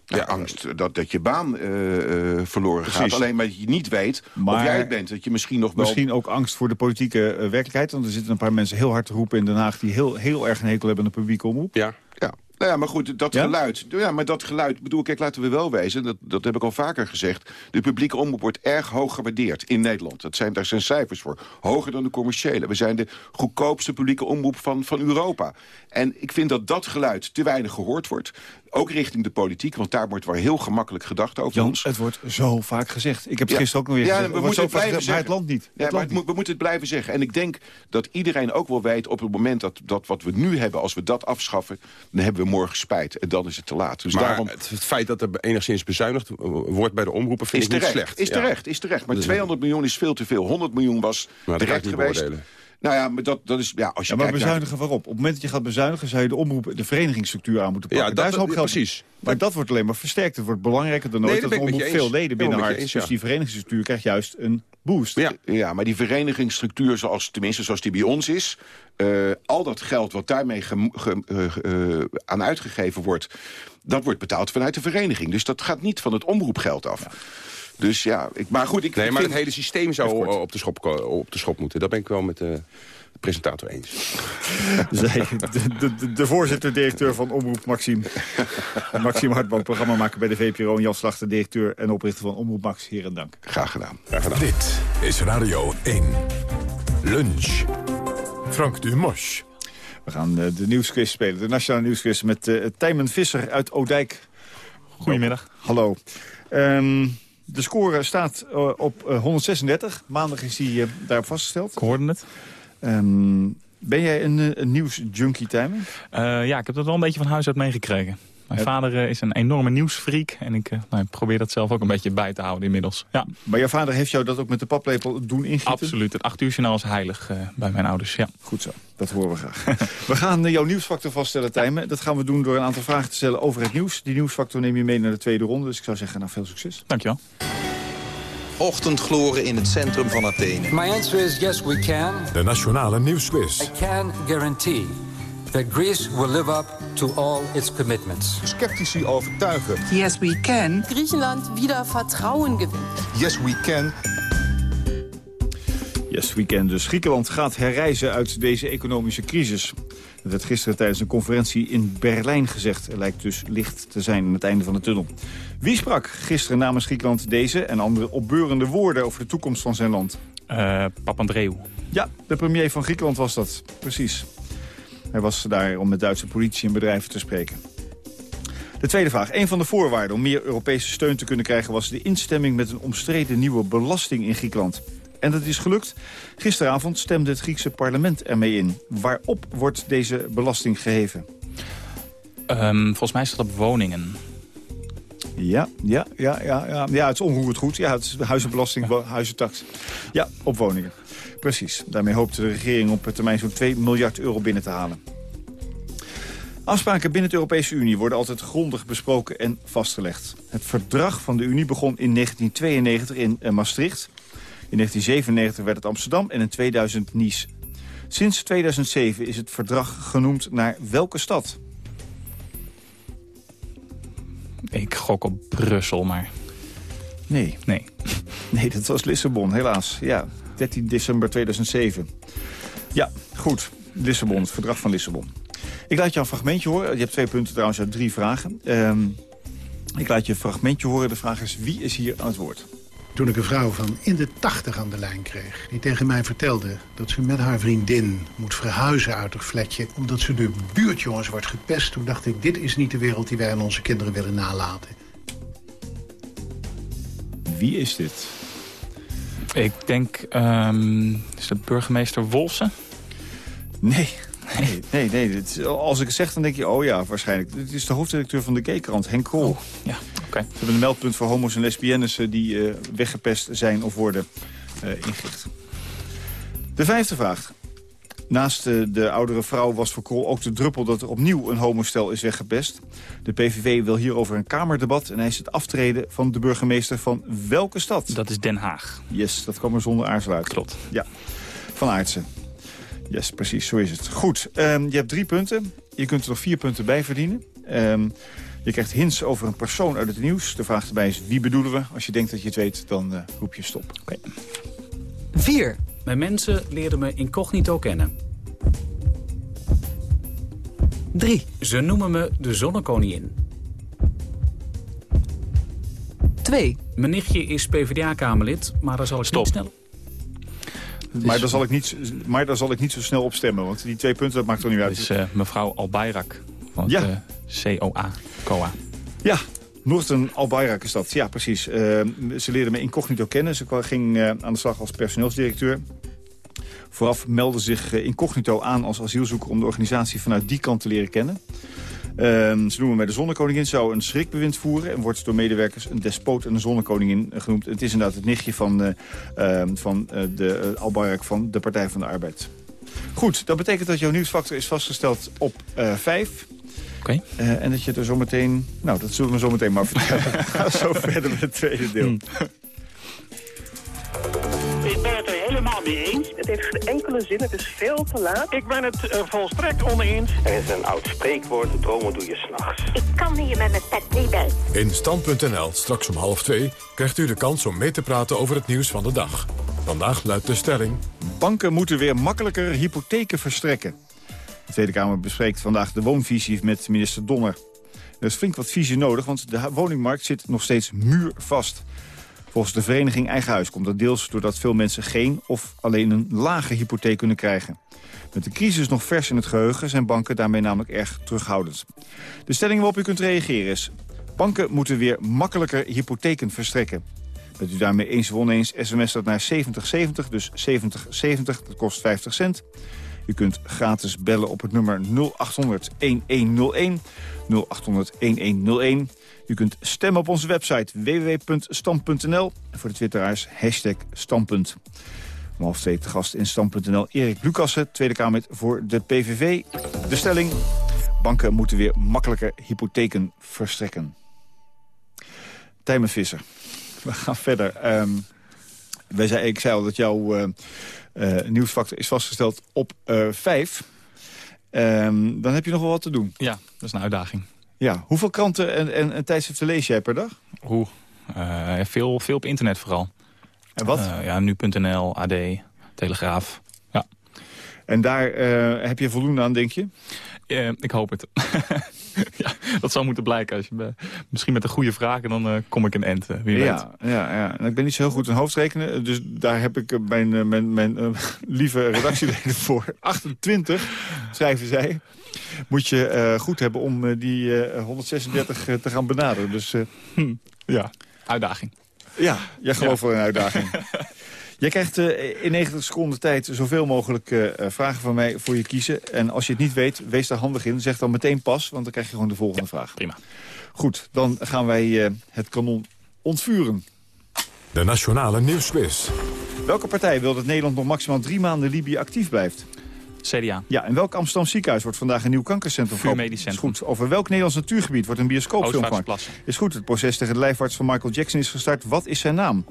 S31: Ja, angst dat, dat je baan uh, uh, verloren Precies. gaat. Alleen maar dat je niet weet maar of jij het bent. Dat je misschien nog wel...
S15: Misschien ook angst voor de politieke uh, werkelijkheid. Want er zitten een paar mensen heel hard te roepen in Den Haag... die heel, heel erg een hekel hebben aan de publieke omroep.
S31: Ja, ja. Nou ja, maar goed, dat
S15: Ja?
S31: geluid... Ja, maar dat geluid, bedoel, kijk, laten we wel wezen... Dat, dat heb ik al vaker gezegd... de publieke omroep wordt erg hoog gewaardeerd in Nederland. Dat zijn, daar zijn cijfers voor. Hoger dan de commerciële. We zijn de goedkoopste publieke omroep van, van Europa. En ik vind dat dat geluid te weinig gehoord wordt. Ook richting de politiek, want daar wordt wel heel gemakkelijk gedacht over
S15: Jan,
S31: ons.
S15: het wordt zo vaak gezegd. Ik heb het
S31: Ja.
S15: gisteren ook nog weer
S31: Ja,
S15: gezegd.
S31: we moeten het blijven
S15: gezegd, maar het land niet. Het land
S31: we moeten het blijven zeggen. En ik denk dat iedereen ook wel weet op het moment dat, dat wat we nu hebben... als we dat afschaffen, dan hebben we morgen spijt. En dan is het te laat. Dus
S32: maar
S31: daarom
S32: het, het feit dat er enigszins bezuinigd wordt bij de omroepen... vind
S31: is
S32: ik niet slecht.
S31: is
S32: Ja.
S31: terecht, is terecht. Maar
S32: Dus-
S31: 200 miljoen is veel te veel. 100 miljoen was
S32: Maar
S31: terecht
S32: niet
S31: geweest.
S32: beoordelen.
S31: Nou ja, maar dat, dat is... Ja, als je
S15: Ja, maar
S31: naar-
S15: bezuinigen waarop? Op het moment dat je gaat bezuinigen... zou je de omroep, de verenigingsstructuur aan moeten pakken.
S32: Ja, dat-
S15: Daar is
S32: ja,
S15: geld
S32: precies.
S15: Maar dat wordt alleen maar versterkt. Het wordt belangrijker dan
S32: Nee,
S15: nooit
S32: dat
S15: dat de omroep veel leden
S32: je eens,
S15: Dus
S32: ja.
S15: die verenigingsstructuur krijgt juist een boost.
S32: Ja.
S31: Ja, maar die verenigingsstructuur, zoals, tenminste zoals die bij ons is... eh, al dat geld wat daarmee ge- eh, eh, aan uitgegeven wordt... dat wordt betaald vanuit de vereniging. Dus dat gaat niet van het omroepgeld af. Dus ja, ik, maar goed, ik
S32: Nee, maar
S31: vind-
S32: het hele systeem zou op de, schop, op de schop moeten. Dat ben ik wel met de presentator eens.
S15: Zei de, de, de, de voorzitter-directeur van Omroep Maxime. Maxime Hartman, programmamaker bij de VPRO. En Jan Slachter, directeur en oprichter van Omroep Max. Heren dank.
S31: Graag gedaan.
S32: Graag gedaan.
S1: Dit is Radio 1. Lunch. Frank Dumosch.
S15: We gaan eh, de nieuwsquiz spelen. De nationale nieuwsquiz met eh Tijmen Visser uit Oudijk.
S33: Goedemiddag.
S15: Hallo. Ehm, de score staat eh, op eh, 136. Maandag is die eh, daarop vastgesteld.
S33: Ik hoorde het.
S15: Ehm, ben jij een, eh, een nieuwsjunkie, Tijmen?
S33: Eh, ja, ik heb dat wel een beetje van huis uit meegekregen. Mijn
S15: Ja.
S33: vader eh, is een enorme nieuwsfreak. En ik, eh, nou, ik probeer dat zelf ook een beetje bij te houden inmiddels. Ja,
S15: Maar jouw vader heeft jou dat ook met de paplepel doen ingieten?
S33: absoluut. Het 8 uur journaal is heilig eh, bij mijn ouders. Ja.
S15: Goed zo, dat horen we graag. we gaan jouw nieuwsfactor vaststellen, Tijmen. Dat gaan we doen door een aantal vragen te stellen over het nieuws. Die nieuwsfactor neem je mee naar de tweede ronde. Dus ik zou zeggen, nou, veel succes.
S33: Dankjewel.
S34: Ochtendgloren in het centrum van Athene.
S35: My answer is yes, we can.
S1: De Nationale Nieuwsquiz.
S35: I can guarantee that Greece will live up to all its commitments.
S34: Sceptici overtuigen.
S36: Yes, we can. Griechenland wieder Vertrauen gewinnen.
S34: Yes, we can.
S15: Yes, weekend dus. Griekenland gaat herreizen uit deze economische crisis. Dat werd gisteren tijdens een conferentie in Berlijn gezegd. Er lijkt dus licht te zijn aan het einde van de tunnel. Wie sprak gisteren namens Griekenland deze en andere opbeurende woorden over de toekomst van zijn land?
S33: Eh Papandreou.
S15: Ja, de premier van Griekenland was dat. Precies. Hij was daar om met Duitse politie en bedrijven te spreken. De tweede vraag. Een van de voorwaarden om meer Europese steun te kunnen krijgen... was de instemming met een omstreden nieuwe belasting in Griekenland. En dat is gelukt. Gisteravond stemde het Griekse parlement ermee in. Waarop wordt deze belasting geheven?
S33: Ehm, volgens mij staat het op woningen.
S15: Ja, ja, ja, ja, ja. ja het is onroerend goed. Ja, het is huizenbelasting, huizentax. Ja, op woningen. Precies. Daarmee hoopt de regering op termijn zo'n 2 miljard euro binnen te halen. Afspraken binnen de Europese Unie worden altijd grondig besproken en vastgelegd. Het verdrag van de Unie begon in 1992 in eh, Maastricht. In 1997 werd het Amsterdam en in 2000 Nice. Sinds 2007 is het verdrag genoemd naar welke stad?
S33: Ik gok op Brussel, maar...
S15: Nee.
S33: Nee.
S15: Nee, dat was Lissabon, helaas. Ja, 13 december 2007. Ja, goed. Lissabon, het verdrag van Lissabon. Ik laat je een fragmentje horen. Je hebt twee punten trouwens uit drie vragen. Ehm, ik laat je een fragmentje horen. De vraag is, wie is hier aan het woord?
S37: Toen ik een vrouw van in de tachtig aan de lijn kreeg... die tegen mij vertelde dat ze met haar vriendin moet verhuizen uit haar flatje... omdat ze de buurtjongens wordt gepest... toen dacht ik, dit is niet de wereld die wij aan onze kinderen willen nalaten.
S15: Wie is dit?
S33: Ik denk, ehm, is dat burgemeester Wolfsen?
S15: Nee, nee, nee. nee. Dit, als ik het zeg, dan denk je, oh ja, waarschijnlijk. Dit is de hoofdredacteur van de G-krant, Henk Krol.
S33: Oh, ja, oké.
S15: We hebben een meldpunt voor homo's en lesbiennes... eh, die eh, weggepest zijn of worden eh ingericht. De vijfde vraag. Naast eh, de oudere vrouw was voor Krol ook de druppel... dat er opnieuw een homostel is weggepest. De PVV wil hierover een kamerdebat... en hij is het aftreden van de burgemeester van welke stad?
S33: Dat is Den Haag.
S15: Yes, dat kwam er zonder aarzel uit.
S33: Klopt.
S15: Ja, van Aartsen. Yes, precies, zo is het. Goed, ehm, je hebt drie punten. Je kunt er nog vier punten bij verdienen. Ehm, je krijgt hints over een persoon uit het nieuws. De vraag erbij is, wie bedoelen we? Als je denkt dat je het weet, dan eh, roep je stop.
S33: Oké.
S38: 4. Mijn mensen leerden me incognito kennen. 3. Ze noemen me de zonnekoningin. 2. Mijn nichtje is PvdA-kamerlid, maar daar zal ik
S33: Stop.
S38: niet snel...
S15: Maar, daar zal ik niet, maar daar zal ik niet zo snel op stemmen, want die twee punten, dat maakt er niet
S33: Dat
S15: uit.
S33: is eh, mevrouw Albayrak van
S15: Ja.
S33: eh, COA. COA.
S15: Ja, Noorten Albayrak is dat. Ja, precies. Ehm, ze leerde me incognito kennen. Ze ging eh, aan de slag als personeelsdirecteur. Vooraf meldde zich eh, incognito aan als asielzoeker... om de organisatie vanuit die kant te leren kennen. Ehm, ze noemen mij de zonnekoningin, zou een schrikbewind voeren... en wordt door medewerkers een despoot en een zonnekoningin eh, genoemd. Het is inderdaad het nichtje van, eh, ehm, van eh, de eh, Albayrak van de Partij van de Arbeid. Goed, dat betekent dat jouw nieuwsfactor is vastgesteld op eh 5.
S33: Oké.
S15: Eh, en dat je er zo meteen... Nou, dat zullen we zo meteen maar vertellen. Ga zo verder met het tweede deel.
S39: Ik ben het er helemaal mee eens. Het heeft geen enkele zin, het is veel te laat. Ik ben het eh, volstrekt oneens.
S40: Er is een oud spreekwoord, dromen doe je s'nachts.
S41: Ik kan hier met mijn pet niet bij.
S1: In Stand.nl, straks om half twee, krijgt u de kans om mee te praten over het nieuws van de dag. Vandaag luidt de stelling...
S15: Banken moeten weer makkelijker hypotheken verstrekken. De Tweede Kamer bespreekt vandaag de woonvisie met minister Donner. Er is flink wat visie nodig, want de woningmarkt zit nog steeds muurvast. Volgens de vereniging Eigen Huis komt dat deels doordat veel mensen geen of alleen een lage hypotheek kunnen krijgen. Met de crisis nog vers in het geheugen zijn banken daarmee namelijk erg terughoudend. De stelling waarop u kunt reageren is... banken moeten weer makkelijker hypotheken verstrekken. Bent u daarmee eens of oneens, sms dat naar 7070, dus 7070, dat kost 50 cent. U kunt gratis bellen op het nummer 0800 1101, 0800 1101. U kunt stemmen op onze website www.stam.nl. En voor de twitteraars hashtag standpunt. Om half twee te gast in Stam.nl Erik Lucassen, Tweede Kamerlid voor de PVV. De stelling, banken moeten weer makkelijker hypotheken verstrekken. Tijmen Visser, we gaan verder. Ehm, wij zei, ik zei al dat jouw eh, nieuwsfactor is vastgesteld op eh, vijf. Ehm, dan heb je nog wel wat te doen.
S33: Ja, dat is een uitdaging.
S15: Ja, hoeveel kranten en, en, en tijdschriften lees jij per dag?
S33: Oeh, eh, veel, veel op internet vooral.
S15: En wat?
S33: Eh, ja, nu.nl, AD, Telegraaf. Ja.
S15: En daar eh, heb je voldoende aan, denk je?
S33: Eh, ik hoop het. ja, dat zou moeten blijken. Als je me- misschien met een goede vraag en dan eh, kom ik een end. eh, weet.
S15: Ja, ja, ja. En ik ben niet zo heel goed in hoofdrekenen. Dus daar heb ik eh, mijn, eh, mijn, mijn eh, lieve redactieleden voor. 28, schrijven zij. Moet je eh, goed hebben om eh, die eh, 136 eh, te gaan benaderen. Dus eh,
S33: ja, uitdaging.
S15: ja, jij gelooft wel in een uitdaging. Jij krijgt eh, in 90 seconden tijd zoveel mogelijk eh, eh, vragen van mij voor je kiezen. En als je het niet weet, wees daar handig in. Zeg dan meteen pas, want dan krijg je gewoon de volgende vraag.
S33: Prima.
S15: Goed, dan gaan wij eh, het kanon ontvuren.
S1: De Nationale Nieuwsquiz.
S15: Welke partij wil dat Nederland nog maximaal drie maanden Libië actief blijft?
S33: CDA.
S15: Ja, en welk Amsterdam ziekenhuis wordt vandaag een nieuw kankercentrum?
S33: Vuurmedisch
S15: geopend?
S33: Centrum.
S15: Is goed. Over welk Nederlands natuurgebied wordt een bioscoopfilm gemaakt? Is goed. Het proces tegen de lijfarts van Michael Jackson is gestart. Wat is zijn naam?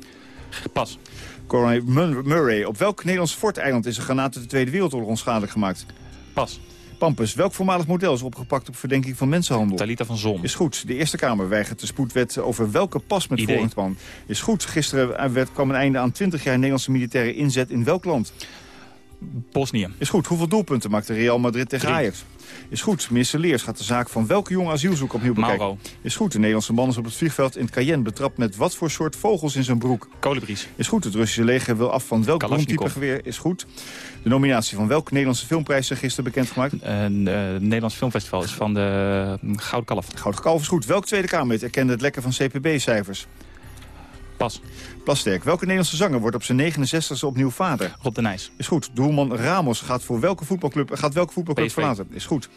S33: Pas.
S15: Coronel Murray. Op welk Nederlands forteiland is een granaat uit de Tweede Wereldoorlog onschadelijk gemaakt?
S33: Pas.
S15: Pampus. Welk voormalig model is opgepakt op verdenking van mensenhandel?
S33: Talita van Zon.
S15: Is goed. De Eerste Kamer weigert de spoedwet over welke pas met volgend Is goed. Gisteren eh, werd, kwam een einde aan 20 jaar Nederlandse militaire inzet in welk land?
S33: Bosnië.
S15: Is goed. Hoeveel doelpunten maakte Real Madrid tegen
S33: Drie.
S15: Ajax? Is goed. Minister Leers gaat de zaak van welke jonge asielzoeker opnieuw bekijken?
S33: Mauro.
S15: Is goed. De Nederlandse man is op het vliegveld in Cayenne betrapt met wat voor soort vogels in zijn broek?
S33: Kolibries.
S15: Is goed. Het Russische leger wil af van welk brontype geweer? Is goed. De nominatie van welke Nederlandse filmprijs is gisteren bekendgemaakt?
S33: Eh, het Nederlands Filmfestival is van de eh, Gouden Kalf.
S15: Gouden Kalf is goed. Welk Tweede Kamerlid erkende het lekken van CPB-cijfers?
S33: Pas.
S15: Plasterk. Welke Nederlandse zanger wordt op zijn 69e opnieuw vader?
S33: Rob de Nijs.
S15: Is goed. Doelman Ramos gaat, voor welke voetbalclub, gaat welke voetbalclub
S33: PSV.
S15: verlaten? Is goed.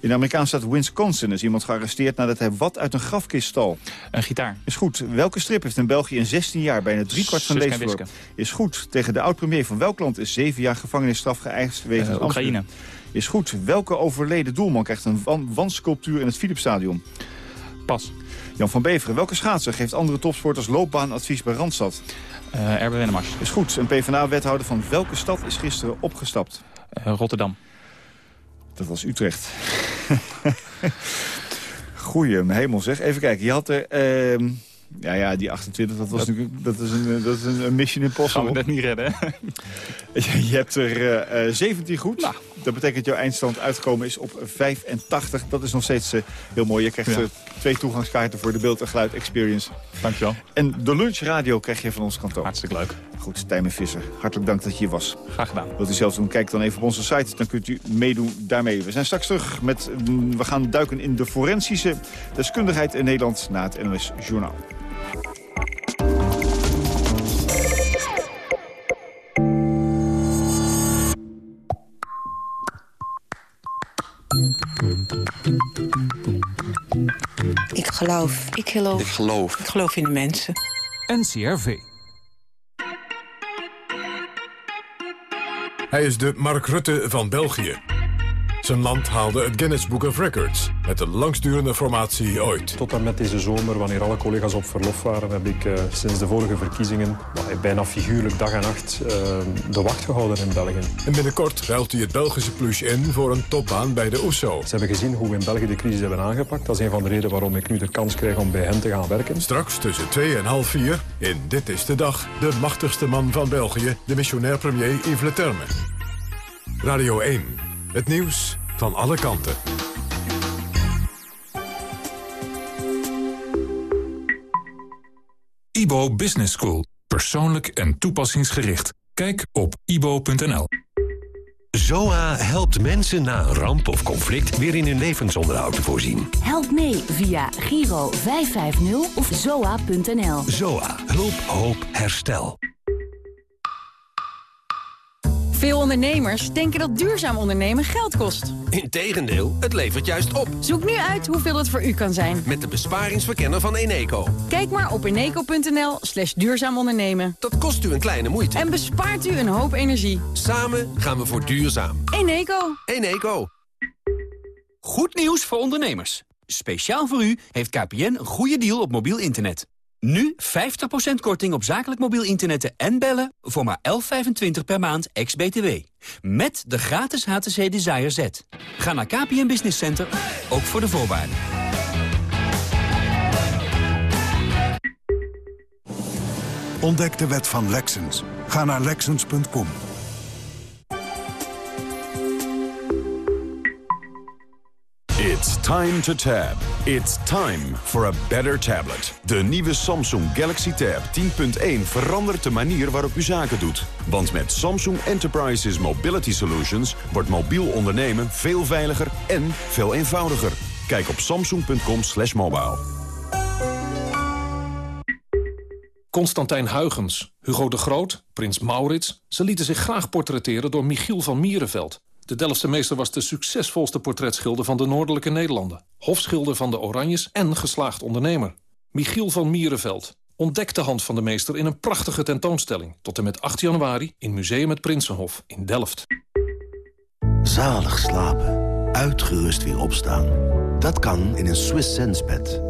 S15: In de Amerikaanse stad Wisconsin is iemand gearresteerd nadat hij wat uit een grafkist stal.
S33: Een gitaar.
S15: Is goed. Welke strip heeft in België in 16 jaar bijna driekwart van?
S33: Wiske.
S15: Is goed. Tegen de oud-premier van welk land is zeven jaar gevangenisstraf geëist wegens
S33: Eh, Oekraïne.
S15: Is goed. Welke overleden doelman krijgt een wan- wandsculptuur in het Philipsstadion?
S33: Pas.
S15: Jan van Beveren. Welke schaatser geeft andere topsporters loopbaanadvies bij Randstad?
S33: Uh, Erbe Wennemars.
S15: Is goed. Een PvdA-wethouder van welke stad is gisteren opgestapt?
S33: Uh, Rotterdam.
S15: Dat was Utrecht. Goeie hemel zeg. Even kijken. Je had er... Uh, ja, ja, die 28, dat, was dat, natuurlijk, dat is, een, dat is een mission impossible.
S33: Gaan we net niet redden, hè?
S15: je, je hebt er uh, 17 goed. Nou. Dat betekent dat jouw eindstand uitgekomen is op 85. Dat is nog steeds uh, heel mooi. Je krijgt ja. uh, twee toegangskaarten voor de beeld- en geluid experience.
S33: Dankjewel.
S15: En de lunchradio krijg je van ons kantoor.
S33: Hartstikke leuk.
S15: Goed, Tijmen Visser. Hartelijk dank dat je hier was.
S33: Graag gedaan.
S15: Wilt u zelf doen, kijk dan even op onze site. Dan kunt u meedoen daarmee. We zijn straks terug met... We gaan duiken in de forensische deskundigheid in Nederland... na het NOS Journaal.
S42: Ik geloof. Ik geloof.
S43: Ik geloof.
S42: Ik geloof in de mensen.
S44: NCRV.
S1: Hij is de Mark Rutte van België. Zijn land haalde het Guinness Book of Records met de langstdurende formatie ooit.
S45: Tot en met deze zomer, wanneer alle collega's op verlof waren, heb ik uh, sinds de vorige verkiezingen bijna figuurlijk dag en nacht uh, de wacht gehouden in België.
S1: En binnenkort ruilt hij het Belgische pluche in voor een topbaan bij de OESO.
S45: Ze hebben gezien hoe we in België de crisis hebben aangepakt. Dat is een van de redenen waarom ik nu de kans krijg om bij hen te gaan werken.
S1: Straks tussen 2 en half 4 in Dit is de Dag. De machtigste man van België, de missionair premier Yves Le Terme. Radio 1. Het nieuws van alle kanten.
S44: IBO Business School. Persoonlijk en toepassingsgericht. Kijk op ibo.nl.
S46: ZOA helpt mensen na een ramp of conflict weer in hun levensonderhoud te voorzien.
S47: Help mee via Giro 550 of zoa.nl.
S46: ZOA. Hulp, hoop, herstel.
S48: Veel ondernemers denken dat duurzaam ondernemen geld kost.
S46: Integendeel, het levert juist op.
S48: Zoek nu uit hoeveel het voor u kan zijn.
S46: Met de besparingsverkenner van Eneco.
S48: Kijk maar op eneco.nl slash duurzaam ondernemen.
S46: Dat kost u een kleine moeite.
S48: En bespaart u een hoop energie.
S46: Samen gaan we voor duurzaam.
S48: Eneco.
S46: Eneco.
S49: Goed nieuws voor ondernemers. Speciaal voor u heeft KPN een goede deal op mobiel internet. Nu 50% korting op zakelijk mobiel internetten en bellen voor maar 11,25 per maand ex-BTW. Met de gratis HTC Desire Z. Ga naar KPN Business Center, ook voor de voorwaarden.
S50: Ontdek de wet van Lexens. Ga naar Lexens.com.
S51: It's time to tab. It's time for a better tablet. De nieuwe Samsung Galaxy Tab 10.1 verandert de manier waarop u zaken doet. Want met Samsung Enterprises Mobility Solutions wordt mobiel ondernemen veel veiliger en veel eenvoudiger. Kijk op samsung.com slash mobile.
S44: Constantijn Huygens, Hugo de Groot, Prins Maurits... ze lieten zich graag portretteren door Michiel van Mierenveld... De Delftse meester was de succesvolste portretschilder van de Noordelijke Nederlanden. Hofschilder van de Oranjes en geslaagd ondernemer. Michiel van Mierenveld. Ontdek de hand van de meester in een prachtige tentoonstelling. Tot en met 8 januari in Museum het Prinsenhof in Delft.
S52: Zalig slapen. Uitgerust weer opstaan. Dat kan in een Swiss Sense bed.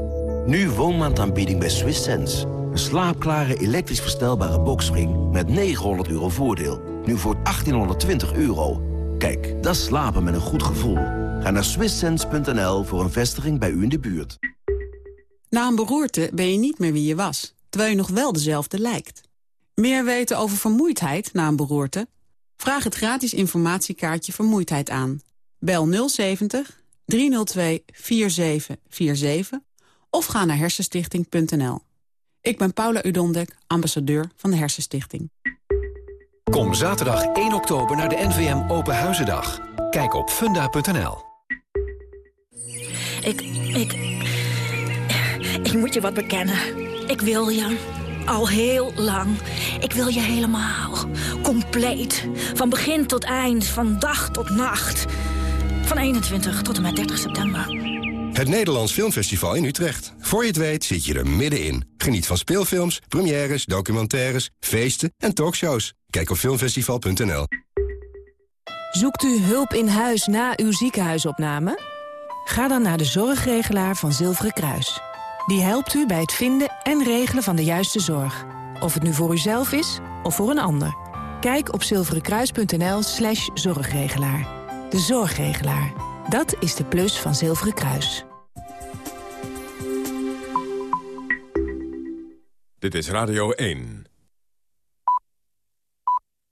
S52: Nu woonmaandaanbieding bij Swiss Sense. Een slaapklare elektrisch verstelbare boxspring met 900 euro voordeel. Nu voor 1820 euro. Kijk, dat slapen met een goed gevoel. Ga naar swisssense.nl voor een vestiging bij u in de buurt.
S36: Na een beroerte ben je niet meer wie je was, terwijl je nog wel dezelfde lijkt. Meer weten over vermoeidheid na een beroerte? Vraag het gratis informatiekaartje Vermoeidheid aan. Bel 070 302 4747 of ga naar hersenstichting.nl. Ik ben Paula Udondek, ambassadeur van de Hersenstichting.
S46: Kom zaterdag 1 oktober naar de NVM Open Huizendag. Kijk op funda.nl.
S41: Ik, ik... Ik moet je wat bekennen. Ik wil je.
S53: Al heel lang. Ik wil je helemaal. Compleet. Van begin tot eind. Van dag tot nacht. Van 21 tot en met 30 september.
S54: Het Nederlands Filmfestival in Utrecht. Voor je het weet zit je er middenin. Geniet van speelfilms, premières, documentaires, feesten en talkshows. Kijk op filmfestival.nl.
S13: Zoekt u hulp in huis na uw ziekenhuisopname? Ga dan naar de zorgregelaar van Zilveren Kruis. Die helpt u bij het vinden en regelen van de juiste zorg. Of het nu voor uzelf is of voor een ander. Kijk op zilverenkruis.nl slash zorgregelaar. De zorgregelaar. Dat is de plus van Zilveren Kruis.
S1: Dit is Radio 1.